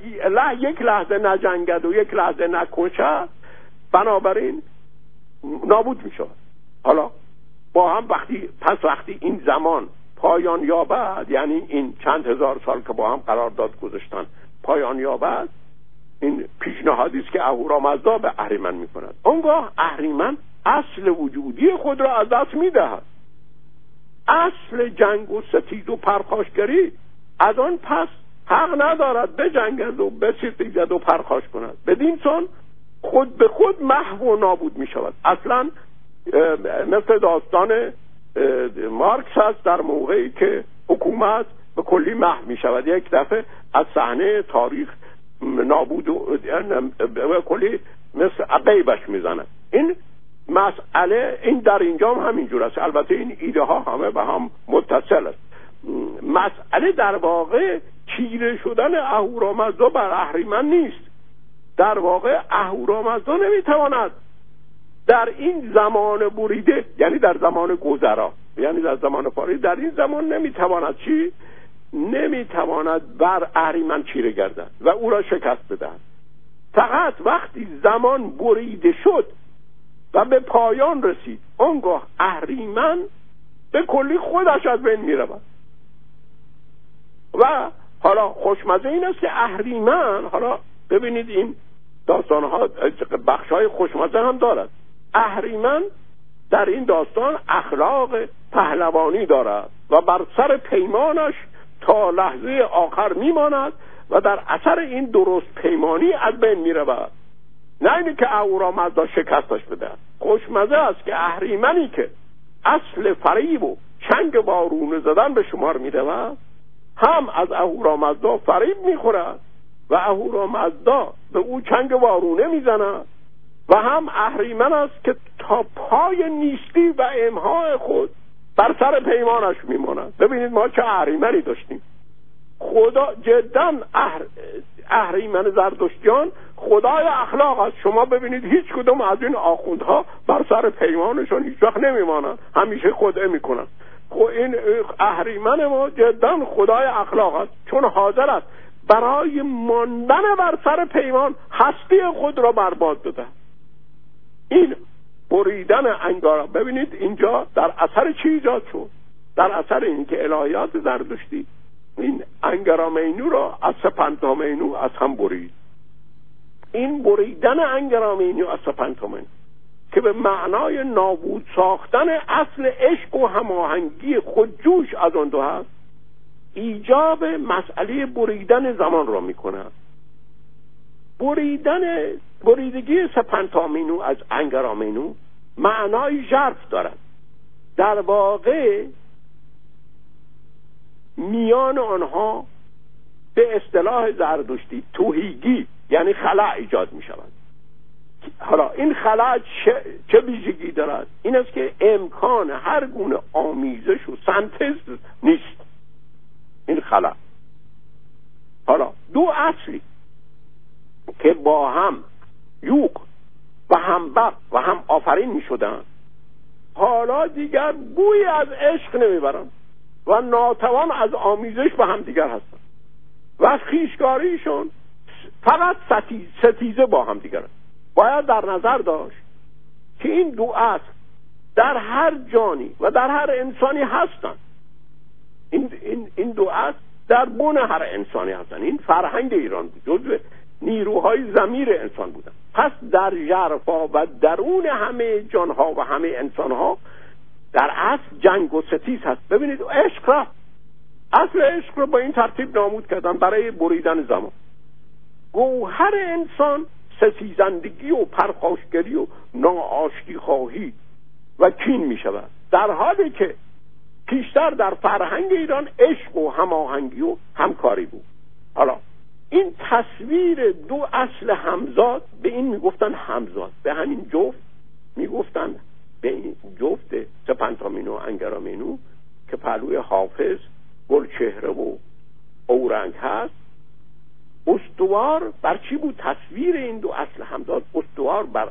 یک لحظه نجنگد و یک لحظه نکشد بنابراین نابود می‌شود. حالا با هم وقتی پس وقتی این زمان پایان یابد یعنی این چند هزار سال که با هم قرارداد گذاشتن پایان یابد این پیشنهادی است که اهورامزدا به اهریمن می‌کند. اونگاه اهریمن اصل وجودی خود را از دست می‌دهد. اصل جنگ و ستیز و پرخاشگری از آن پس حق ندارد بجنگد و بستیزد و پرخاش کند. بدین سان خود به خود محو و نابود می شود. اصلا مثل داستان مارکس هست در موقعی که حکومت به کلی محو می شود. یک دفعه از صحنه تاریخ نابود و کلی مثل عقیبش می‌زنه این مسئله این در اینجا هم همینجور است. البته این ایده ها همه به هم متصل است. مسئله در واقع چیره شدن اهورامزدا بر اهریمن نیست. در واقع اهورامزدا نمی‌تواند در این زمان بریده یعنی در زمان گذرا یعنی در زمان فاری در این زمان نمی‌تواند چی؟ نمی‌تواند بر اهریمن چیره گردد و او را شکست بدهد. فقط وقتی زمان بریده شد و به پایان رسید آنگاه اهریمن به کلی خودش از بین می‌رود. و حالا خوشمزه این است که اهریمن حالا ببینید این داستان ها بخش های خوشمزه هم دارد. اهریمن در این داستان اخلاق پهلوانی دارد و بر سر پیمانش تا لحظه آخر میماند و در اثر این درست پیمانی از بین می‌رود. نه اینی که اهورامزدا شکستش بده. خوشمزه است که اهریمنی که اصل فریب و چنگ بارونه زدن به شمار می‌رود هم از اهورامزدا فریب می‌خورد. و اهورامزدا به او چنگ وارونه می‌زند و هم اهریمن است که تا پای نیستی و امهای خود بر سر پیمانش میماند. ببینید ما چه اهریمنی داشتیم. خدا جدا اهریمن زردشتیان خدای اخلاق است. شما ببینید هیچ کدوم از این آخوندها بر سر پیمانشون هیچ وقت نمیمانند. همیشه خدعه می‌کنن خب این اهریمن ما جدا خدای اخلاق است. چون حاضر است. برای ماندن بر سر پیمان هستی خود را برباد بده این بریدن انگارا ببینید اینجا در اثر چی ایجاد شد؟ در اثر اینکه الهیات زردشتی این انگرامینو را از سپنتامینو از هم برید. این بریدن انگرامینو از سپنتامینو که به معنای نابود ساختن اصل عشق و هماهنگی خودجوش از آن دو هست ایجاب مسئله بریدن زمان را می‌کنه بریدن بریدگی سپنتامینو از انگرامینو معنای ژرف دارد. در واقع میان آنها به اصطلاح زردشتی توهیگی یعنی خلع ایجاد می شود حالا این خلع چه ویژگی دارد؟ این است که امکان هر گونه آمیزش و سنتز نیست. این خلع حالا دو اصلی که با هم یوق و هم بق و هم آفرین می شدن حالا دیگر بوی از عشق نمی‌برن و ناتوان از آمیزش به هم دیگر هستن. و خیشگاریشون فقط ستیزه با هم دیگر باید در نظر داشت که این دو اصل در هر جانی و در هر انسانی هستند این, این, این دو اصل در بون هر انسانی هستند این فرهنگ ایران بود جزو نیروهای زمیر انسان بودن. پس در جرفا و درون همه جانها و همه انسانها در اصل جنگ و ستیز هست. ببینید عشق را اصل عشق رو با این ترتیب نامود کردن برای بریدن زمان. گوهر انسان ستیزندگی و پرخاشگری و ناآشتی خواهی و کین می شود در حالی که پیشتر در فرهنگ ایران عشق و هماهنگی و همکاری بود. حالا این تصویر دو اصل همزاد به این می‌گفتن همزاد. به همین جفت می‌گفتن به این جفت سپنتامینو و انگرامینو که پهلوی حافظ گل چهره و اورنگ هست. استوار بر چی بود تصویر این دو اصل همزاد؟ استوار بر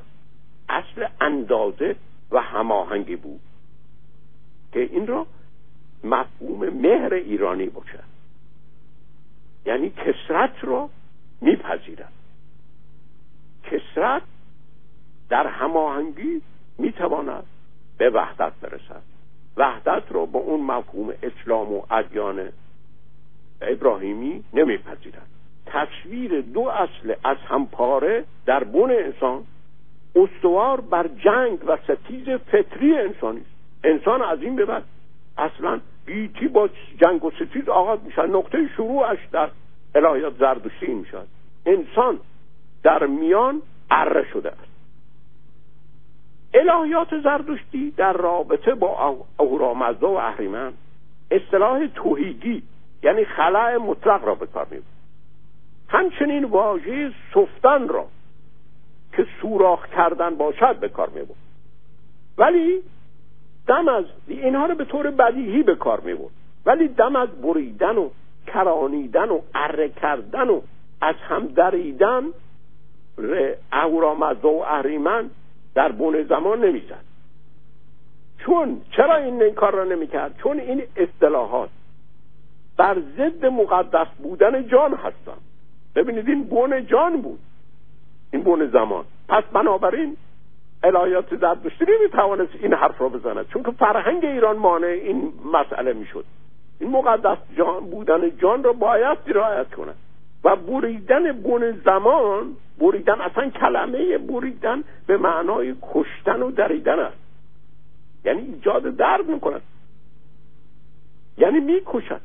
اصل اندازه و هماهنگی بود. که این را مفهوم مهر ایرانی باشد یعنی کسرت رو میپذیرد کسرت در هماهنگی می‌تواند به وحدت برسد. وحدت رو به اون مفهوم اسلام و ادیان ابراهیمی نمیپذیرد. تصویر دو اصل از همپاره در بن انسان استوار بر جنگ و ستیز فطری انسانی است. انسان از این به بعد اصلا گیتی با جنگ و ستیز آغاز میشن. نقطه شروعش در الهیات زردشتی می‌شد انسان در میان اره شده است. الهیات زردشتی در رابطه با اهورامزدا و اهریمن اصطلاح توهیگی یعنی خلع مطلق را به کار می‌برد. همچنین واژه سفتن را که سوراخ کردن باشد به کار می‌برد. ولی دم از اینها رو به طور بدیهی به کار می ولی دم از بریدن و کرانیدن و اره کردن و از هم دریدن اهورامزدا و اهریمن در بون زمان نمی‌زد چون چرا این, این کار را نمی‌کرد؟ چون این اصطلاحات بر ضد مقدس بودن جان هستن ببینید این بون جان بود. این بون زمان. پس بنابراین الهیات زرتشتی نمی‌توانست این حرف را بزند. چون که فرهنگ ایران مانع این مسئله می‌شد. این مقدس جان بودن جان را باید رعایت کنند و بریدن بون زمان بریدن اصلا کلمه بریدن به معنای کشتن و دریدن است. یعنی ایجاد درد می‌کند. یعنی می‌کشد.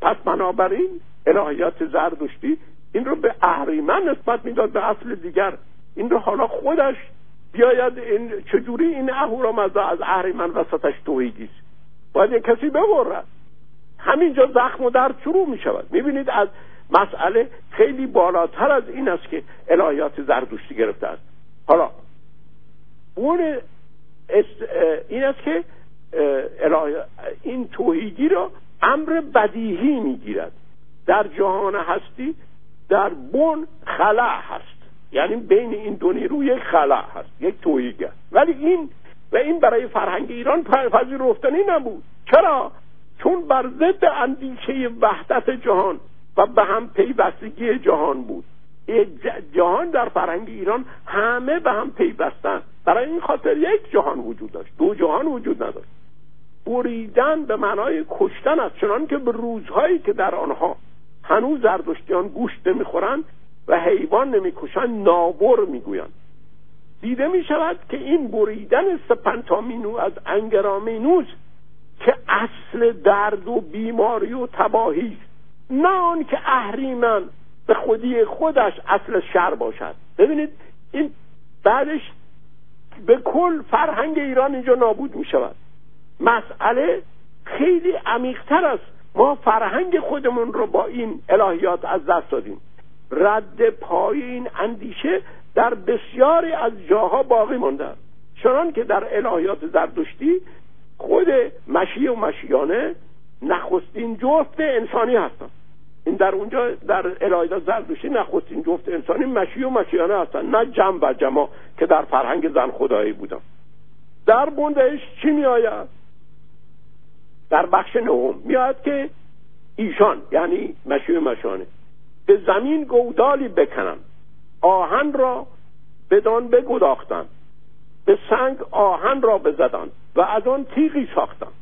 پس بنابراین الهیات زردشتی این رو به اهریمن نسبت می‌داد به اصل دیگر. این رو حالا خودش بیاید این چجوری این اهورامزدا از اهریمن وسطش توحیدی باید یک کسی ببرد. همینجا زخم و درد شروع می شود. می از مسئله خیلی بالاتر از این است که الهیات زردوشتی گرفته است. حالا اون این است که این توحیدی را امر بدیهی می‌گیرد در جهان هستی در بن خلع هست. یعنی بین این دو نیرو یک خلع هست یک است ولی این و این برای فرهنگ ایران پذیرفتنی نبود. چرا؟ چون بر ضد اندیشه وحدت جهان و به هم پیوستگی جهان بود. جهان در فرهنگ ایران همه به هم پیوستن. برای این خاطر یک جهان وجود داشت. دو جهان وجود نداشت. بریدن به معنای کشتن است. چنان که به روزهایی که در آنها هنوز زردشتیان گوشت نمی‌خورند و حیوان نمی‌کشند نابر می‌گویند. دیده می شود که این بریدن سپنتامینو از انگرامینوس که اصل درد و بیماری و تباهی است. نه آن که اهریمن به خودی خودش اصل شر باشد. ببینید این بعدش به کل فرهنگ ایران اینجا نابود می شود مسئله خیلی عمیقتر است. ما فرهنگ خودمون رو با این الهیات از دست دادیم. رد پای این اندیشه در بسیاری از جاها باقی مانده چنان که در الهیات زردشتی خود مشی و مشیانه نخستین جفت انسانی هستند. این در اونجا در الهیات زردشتی نخستین جفت انسانی مشی و مشیانه هستند. نه جمع و جمع که در فرهنگ زن خدایی بودن در بندهش چی میآید؟ در بخش نهم میاد که ایشان یعنی مشی و مشیانه. به زمین گودالی بکنند آهن را بدان بگداختند به سنگ آهن را بزدند و از آن تیغی ساختند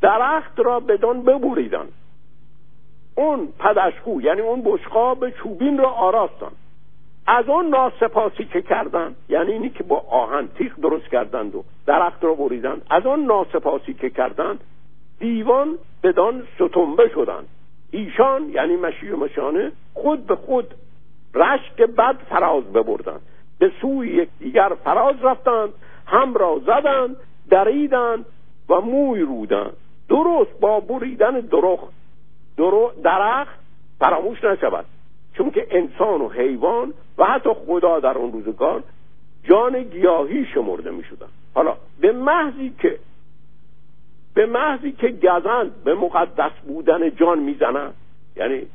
درخت را بدان ببوریدند اون پدشخو یعنی اون بشقاب چوبین را آراستند از آن ناسپاسی که کردند یعنی اینی که با آهن تیغ درست کردند و درخت را بریدند از آن ناسپاسی که کردند دیوان بدان ستنبه شدند. ایشان یعنی مشی و مشانه خود به خود رشک بد فراز ببردند. به سوی یکدیگر فراز رفتند هم را زدند دریدند و موی رودند. درست با بریدن درخت درخت فراموش نشود. چون که انسان و حیوان و حتی خدا در اون روزگار جان گیاهی شمرده می شدن. حالا به محضی که به محضی که گزند به مقدس بودن جان می‌زنند. یعنی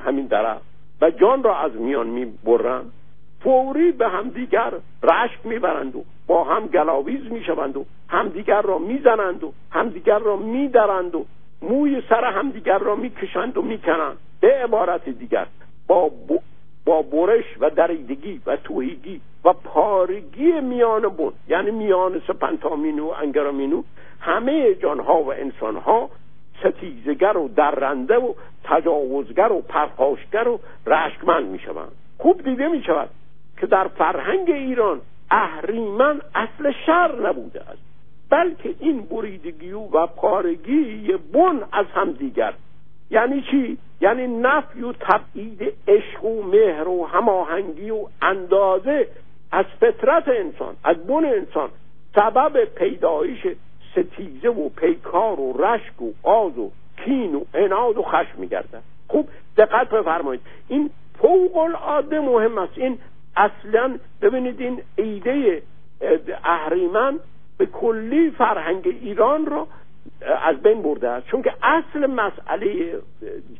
همین درخت و جان را از میان می‌برند. فوری به همدیگر رشک می‌برند و با هم گلاویز می‌شوند و همدیگر را می‌زنند و همدیگر را میدرند و موی سر همدیگر را می‌کشند و می‌کنند. به عبارت دیگر با با برش و دریدگی و توهیگی و پارگی میان بود. یعنی میان سپنتامینو و انگرامینو همه جانها و انسانها ستیزگر و درنده و تجاوزگر و پرخاشگر و رشکمند می‌شوند. خوب دیده می‌شود که در فرهنگ ایران اهریمن اصل شر نبوده است بلکه این بریدگی و پارگی بن از هم دیگر یعنی چی؟ یعنی نفی و تبعید عشق و مهر و هماهنگی و اندازه از فطرت انسان از بن انسان سبب پیدایش ستیزه و پیکار و رشک و آز و کین و اناد و خشم میگردد. خوب دقت بفرمایید. این فوق العاده مهم است. این اصلا ببینید این ایده اهریمن به کلی فرهنگ ایران رو از بین برده است. چون که اصل مسئله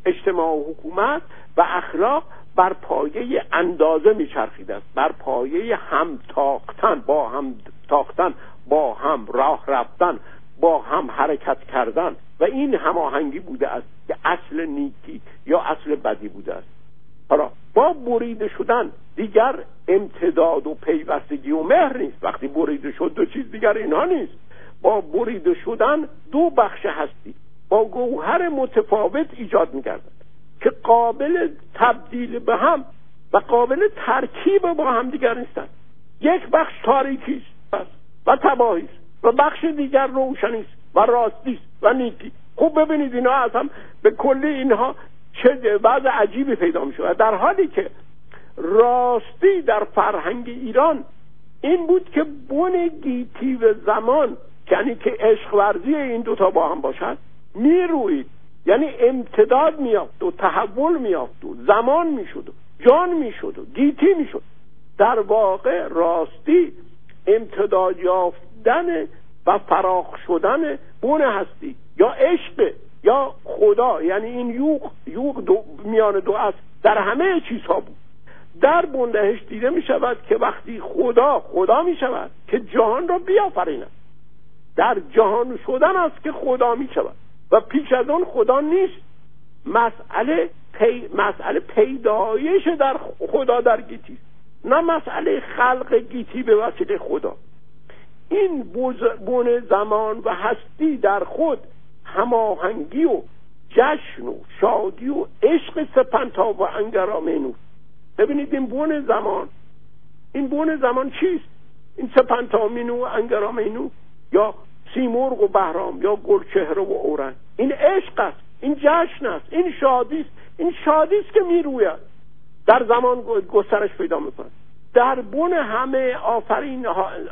اجتماع و حکومت و اخلاق بر پایه اندازه میچرخیده است. بر پایه هم تاختن با هم تاختن با هم راه رفتن با هم حرکت کردن. و این هماهنگی بوده است که اصل نیکی یا اصل بدی بوده است. حالا با بریده شدن دیگر امتداد و پیوستگی و مهر نیست. وقتی بریده شد دو چیز دیگر اینها نیست. با بریده شدن دو بخش هستی. با گوهر متفاوت ایجاد میگردن که قابل تبدیل به هم و قابل ترکیب با هم دیگر نیستن. یک بخش تاریکی است و تباهی و بخش دیگر روشنی است و راستی است و نیکی. خوب ببینید اینا از هم به کلی اینها چه وضع عجیبی پیدا می شود در حالی که راستی در فرهنگ ایران این بود که بن گیتی و زمان یعنی که عشق ورزی این دوتا با هم باشد می‌روید. یعنی امتداد میافت و تحول میافت و زمان می‌شد و جان می‌شد و گیتی می‌شد. در واقع راستی امتداد یافتن و فراخ شدن بن هستی یا عشق یا خدا یعنی این یوق یوق دو میان دو است در همه چیزها بود. در بندهش دیده می شود که وقتی خدا خدا می شود که جهان را بیافریند در جهان شدن است که خدا می شود و پیش از آن خدا نیست. مسئله پی... مسئله پیدایش در خدا در گیتی. نه مسئله خلق گیتی به وسیله خدا. این بون زمان و هستی در خود هماهنگی و جشن و شادی و عشق سپنتا و انگرامینو ببینید این بون زمان. این بون زمان چیست؟ این سپنتامینو و انگرامینو یا سیمرغ و بهرام یا گلچهره و اورنگ. این عشق است این جشن است این شادی است این شادی است که می‌روید. در زمان گسترش پیدا می‌کنه. در بن همه آفرین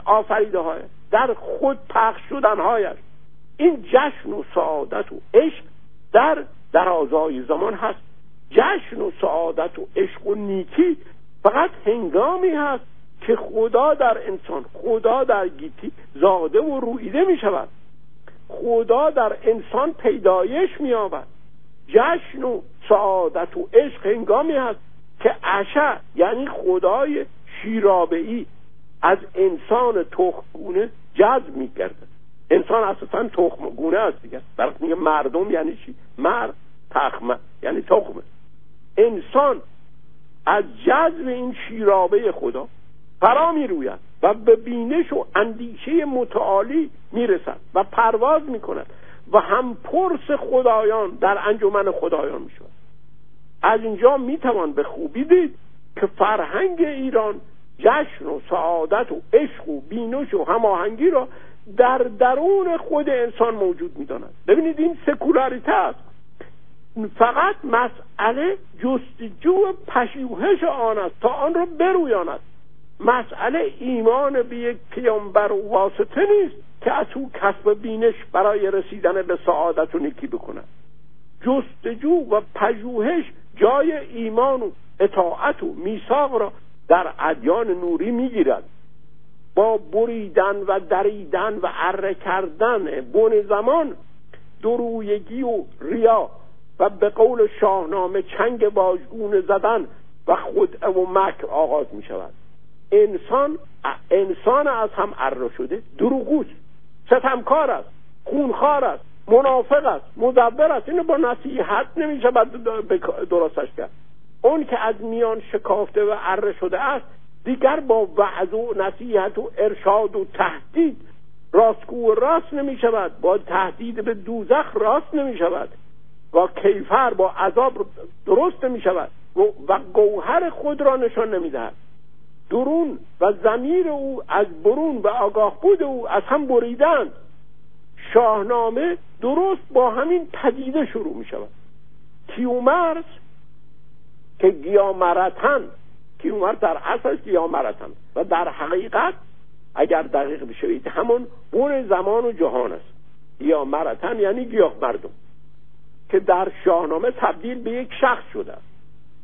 آفریده های در خود پخش شدن هایش این جشن و سعادت و عشق در درازای زمان هست. جشن و سعادت و عشق و نیکی فقط هنگامی هست که خدا در انسان خدا در گیتی زاده و رویده می شود خدا در انسان پیدایش می آود جشن و سعادت و عشق هنگامی هست که عشه یعنی خدای شیرابعی از انسان تخمگونه جذب می انسان اساسا تخم گونه است دیگه. برای میگه مردم یعنی چی؟ مرد تخمه یعنی تخمه انسان از جذب این شیرابه خدا فرا می‌روید و به بینش و اندیشه متعالی می‌رسد و پرواز می‌کند و هم پرس خدایان در انجمن خدایان می‌شود. از اینجا می‌توان به خوبی دید که فرهنگ ایران جشن و سعادت و عشق و بینش و هماهنگی را در درون خود انسان موجود می‌داند. ببینید این سکولاریته است. فقط مسئله جستجو پشیوهش آن است تا آن را برویاند. مسئله ایمان به یک پیامبر واسطه نیست که از او کسب بینش برای رسیدن به سعادت و نیکی بکند جستجو و پژوهش جای ایمان و اطاعت و میثاق را در ادیان نوری می‌گیرد. با بریدن و دریدن و اره کردن بن زمان درویگی و ریا و به قول شاهنامه چنگ باجگونه زدن و خود و مکر آغاز می شود انسان انسان از هم اره شده دروغوست ستمکار است خونخوار است منافق است مدبر است. اینو با نصیحت نمی شود درستش کرد. اون که از میان شکافته و اره شده است دیگر با وعظ و نصیحت و ارشاد و تهدید راستگو و راست نمی شود با تهدید به دوزخ راست نمی شود با کیفر با عذاب درست نمی شود و گوهر خود را نشان نمی دهد درون و زمیر او از برون و آگاه بود او از هم بریدند شاهنامه درست با همین پدیده شروع می شود. کیومرس که گیامرتن کیومر در اصل گیامرتن و در حقیقت اگر دقیق بشوید همون بون زمان و جهان است. گیامرتن یعنی گیاه مردم که در شاهنامه تبدیل به یک شخص شده.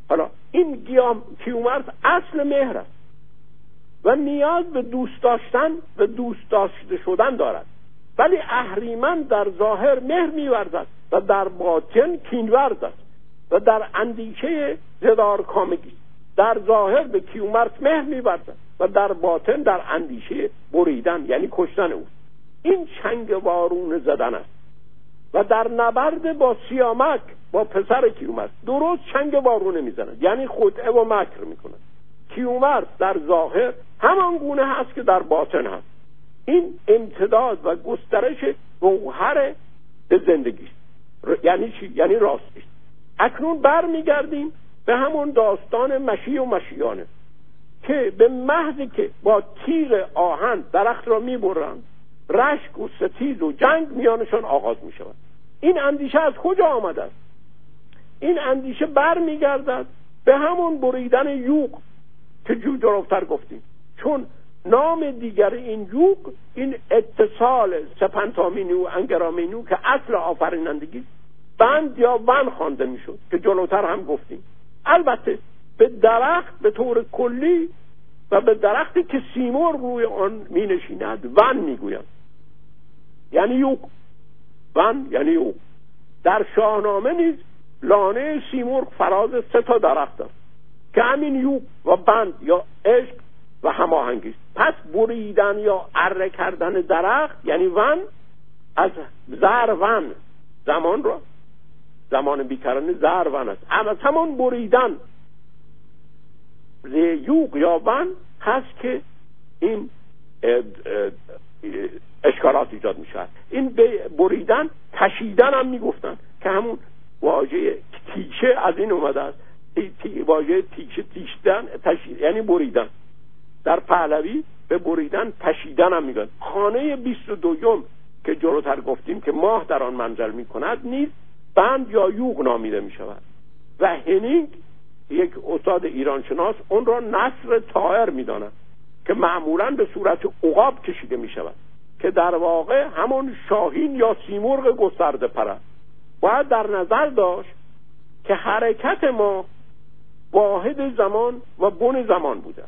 حالا این گیاه کیومرس اصل مهر است. و نیاز به دوست داشتن و دوست داشته شدن دارد. ولی اهریمن در ظاهر مهر میورزد و در باطن کینورز است و در اندیشه زدار کامگی. در ظاهر به کیومرت مهر میورزد و در باطن در اندیشه بریدن یعنی کشتن او. این چنگ وارون زدن است. و در نبرد با سیامک با پسر کیومرد درست چنگ وارونه می‌زند. یعنی خدعه و مکر می‌کنند کیومرد در ظاهر همان گونه هست که در باطن هست. این امتداد و گسترش گوهر به زندگی. یعنی چی؟ یعنی راستی اکنون برمیگردیم به همون داستان مشی و مشیانه که به محضی که با تیر آهن درخت را می‌برند رشک و ستیز و جنگ میانشان آغاز می شود این اندیشه از کجا آمده است؟ این اندیشه برمیگردد به همون بریدن یوق که جو جلوتر گفتیم. چون نام دیگر این یوق این اتصال سپنتامینو انگرامینو که اصل آفرینندگی بند یا ون خوانده می‌شد که جلوتر هم گفتیم. البته به درخت به طور کلی و به درختی که سیمرغ روی آن می نشیند ون می‌گویند. یعنی یوق ون یعنی یوق در شاهنامه نیز لانه سیمرغ فراز سه تا درخت است. که همین یوق و بند یا عشق و هماهنگی پس بریدن یا اره کردن درخت یعنی ون از زر ون. زمان را زمان بیکرانه زر ون است. اما همان بریدن. یوق یا ون هست که این اشکالات ایجاد می شود این بریدن تشیدن هم می‌گفتن که همون واژه تیشه از این اومده است. واژه تیشه تیشدن تشید یعنی بریدن. در پهلوی به بریدن تشیدن هم میگن خانه بیست و که جلوتر گفتیم که ماه در آن منزل می کند نیز بند یا یوغ نامیده می شود و هنینگ یک استاد ایرانشناس اون را نصر تایر می داند که معمولا به صورت عقاب کشیده می شود که در واقع همون شاهین یا سیمرغ گسترده پرد باید در نظر داشت که حرکت ما واحد زمان و بن زمان بوده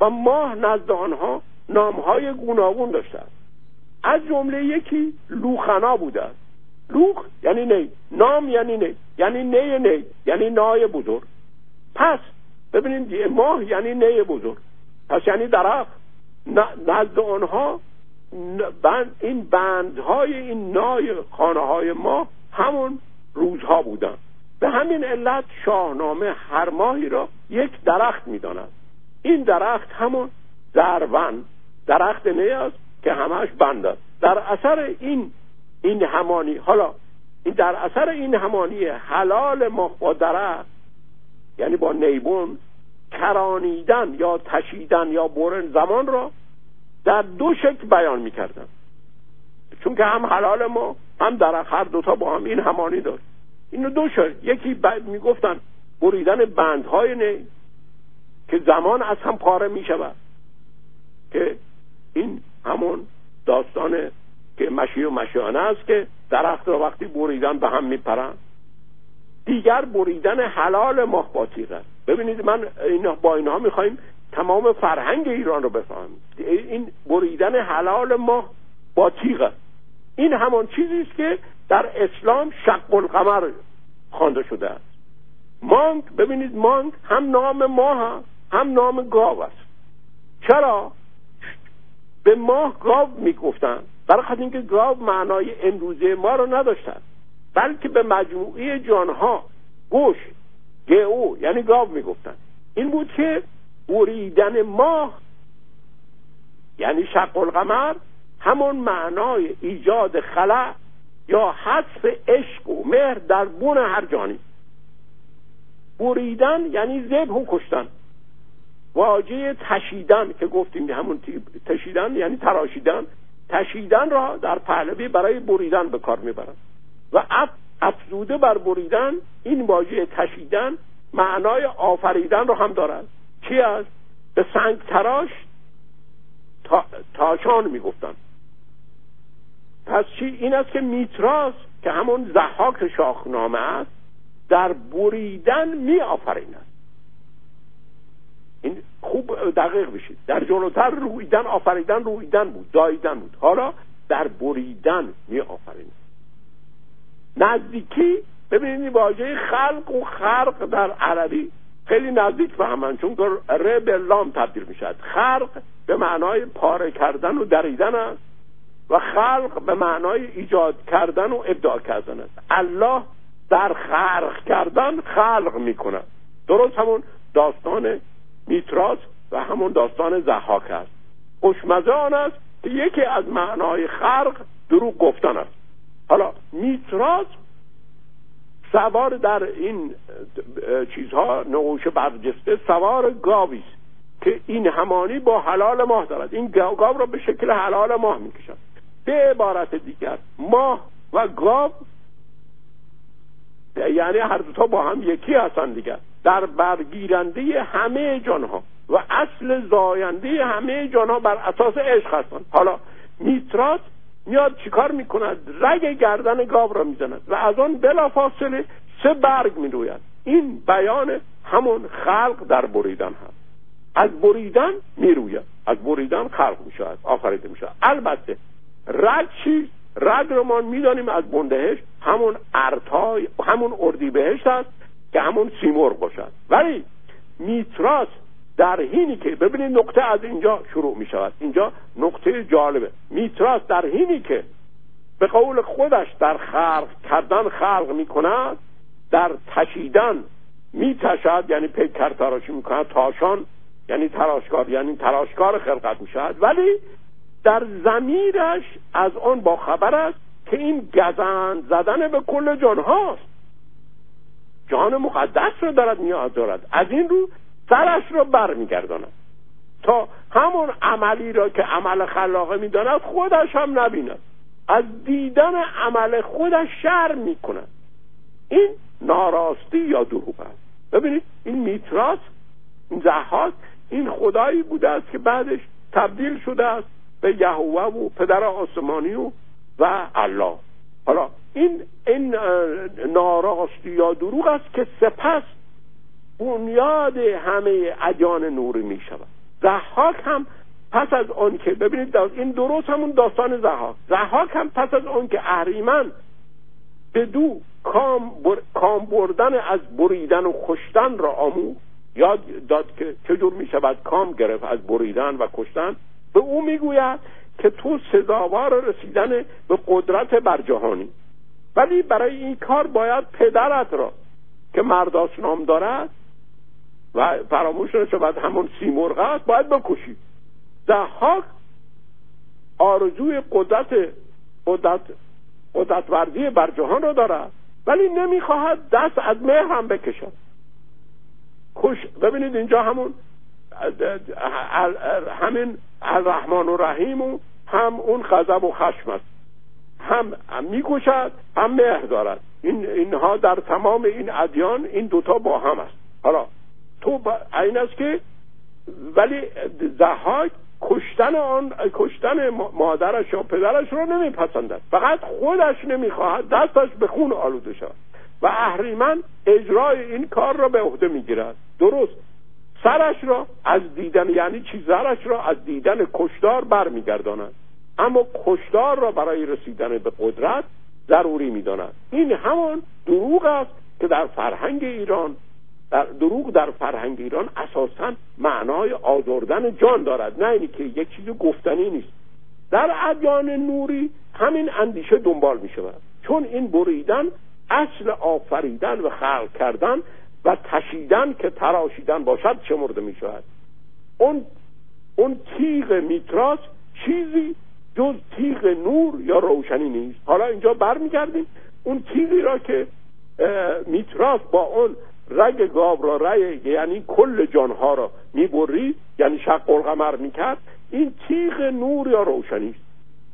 و ماه نزد آنها نامهای گوناگون داشته است. از جمله یکی لوخنا بوده است. لوخ یعنی نی نام یعنی نی یعنی نی نی یعنی نای بزرگ. پس ببینید ماه یعنی نی بزرگ. پس یعنی درخت. نزد آنها بند این بندهای این نای خانه های ما همون روزها بودن. به همین علت شاهنامه هر ماهی را یک درخت می‌داند. این درخت همون درون درخت نی است که همش بند است. در اثر این این همانی حالا این در اثر این همانی حلال ما با درخت یعنی با نیبون کرانیدن یا تشیدن یا برن زمان را در دو شکل بیان می‌کردن. چون که هم حلال ما هم در هر دوتا با هم این همانی داشت. اینو دو شکل یکی می‌گفتن بریدن بندهای نه که زمان از هم پاره می‌شود. که این همون داستان که مشی و مشیانه است که درخت را وقتی بریدن به هم میپرن دیگر بریدن حلال ماه است. ببینید من اینا با اینها می‌خوایم تمام فرهنگ ایران رو بفهمیم. این بریدن حلال ماه با تیغ این همان چیزی است که در اسلام شق القمر خوانده شده است. مانگ ببینید مانگ هم نام ماه هم نام گاو است. چرا؟ به ماه گاو می‌گفتن. برای خاطر اینکه گاو معنای امروزه ما رو نداشتن. بلکه به مجموعه جانها گوش گئو یعنی گاو می‌گفتن. این بود که بریدن ماه یعنی شق القمر همون معنای ایجاد خلع یا حذف عشق و مهر در بون هر جانی. بریدن یعنی زب و کشتن. واژه تشیدن که گفتیم همون تشیدن یعنی تراشیدن. تشیدن را در پهلوی برای بریدن به کار می‌برند و افزوده بر بریدن این واژه تشیدن معنای آفریدن رو هم دارد. چی است؟ به سنگ تراش تا... تاشان می‌گفتن. پس چی؟ این است که میتراس که همون زحاک شاخنامه است در بریدن می آفریند این خوب دقیق بشید. در جلوتر رویدن آفریدن رویدن بود دایدن بود. حالا در بریدن می آفریند نزدیکی ببینید واژه خلق و خرق در عربی خیلی نزدیک فهمن چون ر به لام تبدیل می شد خرق به معنای پاره کردن و دریدن است. و خلق به معنای ایجاد کردن و ابداع کردن است. الله در خلق کردن خلق می‌کنه درست همون داستان میتراس و همون داستان زحاک است. خوشمزه آن است که یکی از معنای خلق دروغ گفتن است. حالا میتراس سوار در این چیزها نقوش برجسته سوار گاوی که این همانی با حلال ماه دارد. این گاو را به شکل حلال ماه می‌کشد. به عبارت دیگر ماه و گاو یعنی هر دوتا با هم یکی هستن دیگر در برگیرنده همه جانها و اصل زاینده همه جانها بر اساس عشق هستند حالا میترات میاد چیکار می‌کند؟ رگ گردن گاو را می‌زند و از آن بلا فاصله سه برگ می‌روید. این بیان همون خلق در بریدن هست. از بریدن می‌روید. از بریدن خلق می‌شود. آفریده می‌شود. البته رگ چیز رگ رو ما می‌دانیم از بندهش همون ارتای همون اردی بهشت هست که همون سیمرغ باشد. ولی میتراس در حینی که ببینید نقطه از اینجا شروع می شود اینجا نقطه جالبه. میتراس در حینی که به قول خودش در خلق کردن خلق می کند در تشیدن می تشد یعنی پیکر تراشی می کند تاشان یعنی تراشکار یعنی تراشکار خلقت می شود ولی در زمیرش از آن با خبر است که این گزند زدن به کل جان هاست. جان مقدس رو دارد نیاز دارد. از این رو سرش رو برمیگرداند. تا همون عملی را که عمل خلاقه می‌داند خودش هم نبیند. از دیدن عمل خودش شر می‌کند. این ناراستی یا دروغ است. ببینید این میتراس این زحاک این خدایی بوده است که بعدش تبدیل شده است. به یهوه و پدر آسمانی و و الله. حالا این این ناراستی یا دروغ است که سپس بنیاد همه ادیان نوری می شود. ضحاک هم پس از آن که ببینید این درست همون داستان ضحاک ضحاک هم پس از آن که اهریمن به دو کام, کام بردن از بریدن و کشتن را آموز یاد داد که چجور می شود کام گرفت از بریدن و کشتن. به او می‌گوید که تو سزاوار رسیدن به قدرت برجهانی ولی برای این کار باید پدرت را که مرداس نام دارد و فراموش نشود همون سیمرغ است باید بکشی. دهاک آرزوی قدرت قدرت قدرت بر جهان رو دارد. ولی نمی‌خواهد دست از مهر هم بکشد. کش ببینید اینجا همون همین الرحمن و رحیم و هم اون غضب و خشم است. هم می‌کشد هم مهر دارد. این اینها در تمام این ادیان این دوتا با هم است. حالا تو این است که ولی زحاک کشتن آن کشتن مادرش یا پدرش رو نمیپسندد. فقط خودش نمی‌خواهد دستش به خون آلوده شود. و اهریمن اجرای این کار را به عهده می‌گیرد. درست. سرش را از دیدن یعنی چیزرش را از دیدن کشدار برمیگرداند. اما کشدار را برای رسیدن به قدرت ضروری می‌داند. این همان دروغ است که در فرهنگ ایران در دروغ در فرهنگ ایران اساسا معنای آزردن جان دارد. نه اینی که یک چیز گفتنی نیست. در ادیان نوری همین اندیشه دنبال می شود چون این بریدن اصل آفریدن و خلق کردن و تشیدن که تراشیدن باشد شمرده می شود؟ اون اون تیغ میتراس چیزی جز تیغ نور یا روشنی نیست. حالا اینجا برمیگردیم. اون تیغی را که میتراس با اون رگ گاو را رای یعنی کل جانها را می‌بری یعنی شق القمر می‌کرد این تیغ نور یا روشنی است.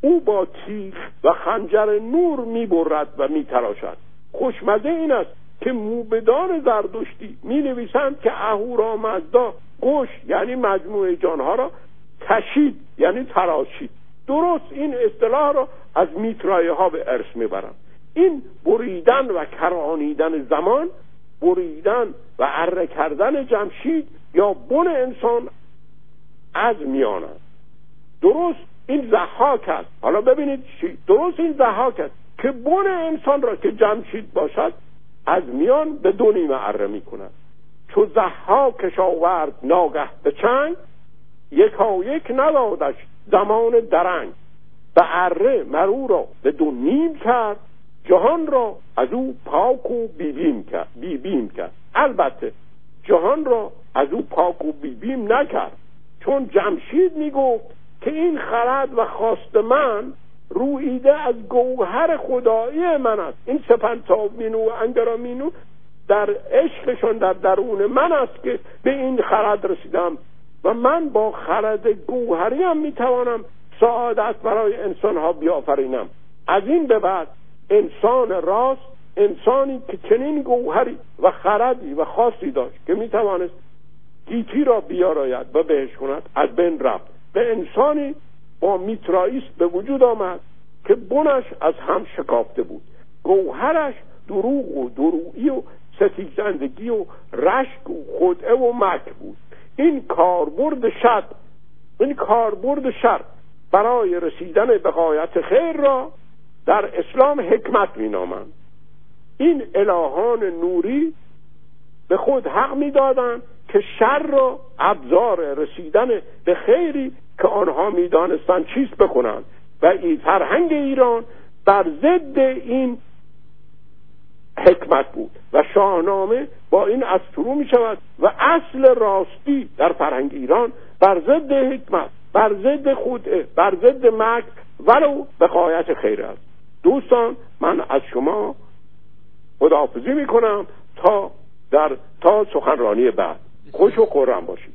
او با تیغ و خنجر نور می‌برد و میتراشد. خوشمزه این است که موبدان زردشتی می نویسند که اهورامزدا گوش یعنی مجموعه جانها را کشید یعنی تراشید. درست این اصطلاح را از میترایه ها به ارث می‌برند. این بریدن و کرانیدن زمان بریدن و اره کردن جمشید یا بن انسان از میان است. درست این زحاک است. حالا ببینید چی؟ درست این زحاک است که بن انسان را که جمشید باشد از میان به دو نیمه اره می کند چو زحاکش آورد ناگه به چنگ یکا یک ندادش زمان درنگ. به اره مرو را به دو نیم کرد جهان را از او پاک و بیبیم کرد بیبیم کرد. البته جهان را از او پاک و بیبیم نکرد چون جمشید می‌گفت که این خرد و خواست من رویده از گوهر خدایی من است. این سپنتاوینو و انگرامینو در عشقشون در درون من است که به این خرد رسیدم. و من با خرد گوهری هم می‌توانم سعادت برای انسان ها بیافرینم. از این به بعد انسان راست انسانی که چنین گوهری و خردی و خاصی داشت که می‌توانست گیتی را بیاراید و بهش کند از بین رفت. به انسانی با میترائیست به وجود آمد که بنش از هم شکافته بود. گوهرش دروغ و درویی و ستیزندگی و رشک و خدعه و مک بود. این کاربرد شد این کاربرد شر برای رسیدن به قایت خیر را در اسلام حکمت مینامند. این الهان نوری به خود حق می‌دادند که شر را ابزار رسیدن به خیری که آنها می‌دانستند چیست بکنند. و این فرهنگ ایران بر ضد این حکمت بود. و شاهنامه با این از شروع می شود و اصل راستی در فرهنگ ایران بر ضد حکمت بر ضد خودعه بر ضد مرگ ولو به قایت خیر است. دوستان من از شما خداحافظی می کنم تا در تا سخنرانی بعد. خوش و خورم باشید.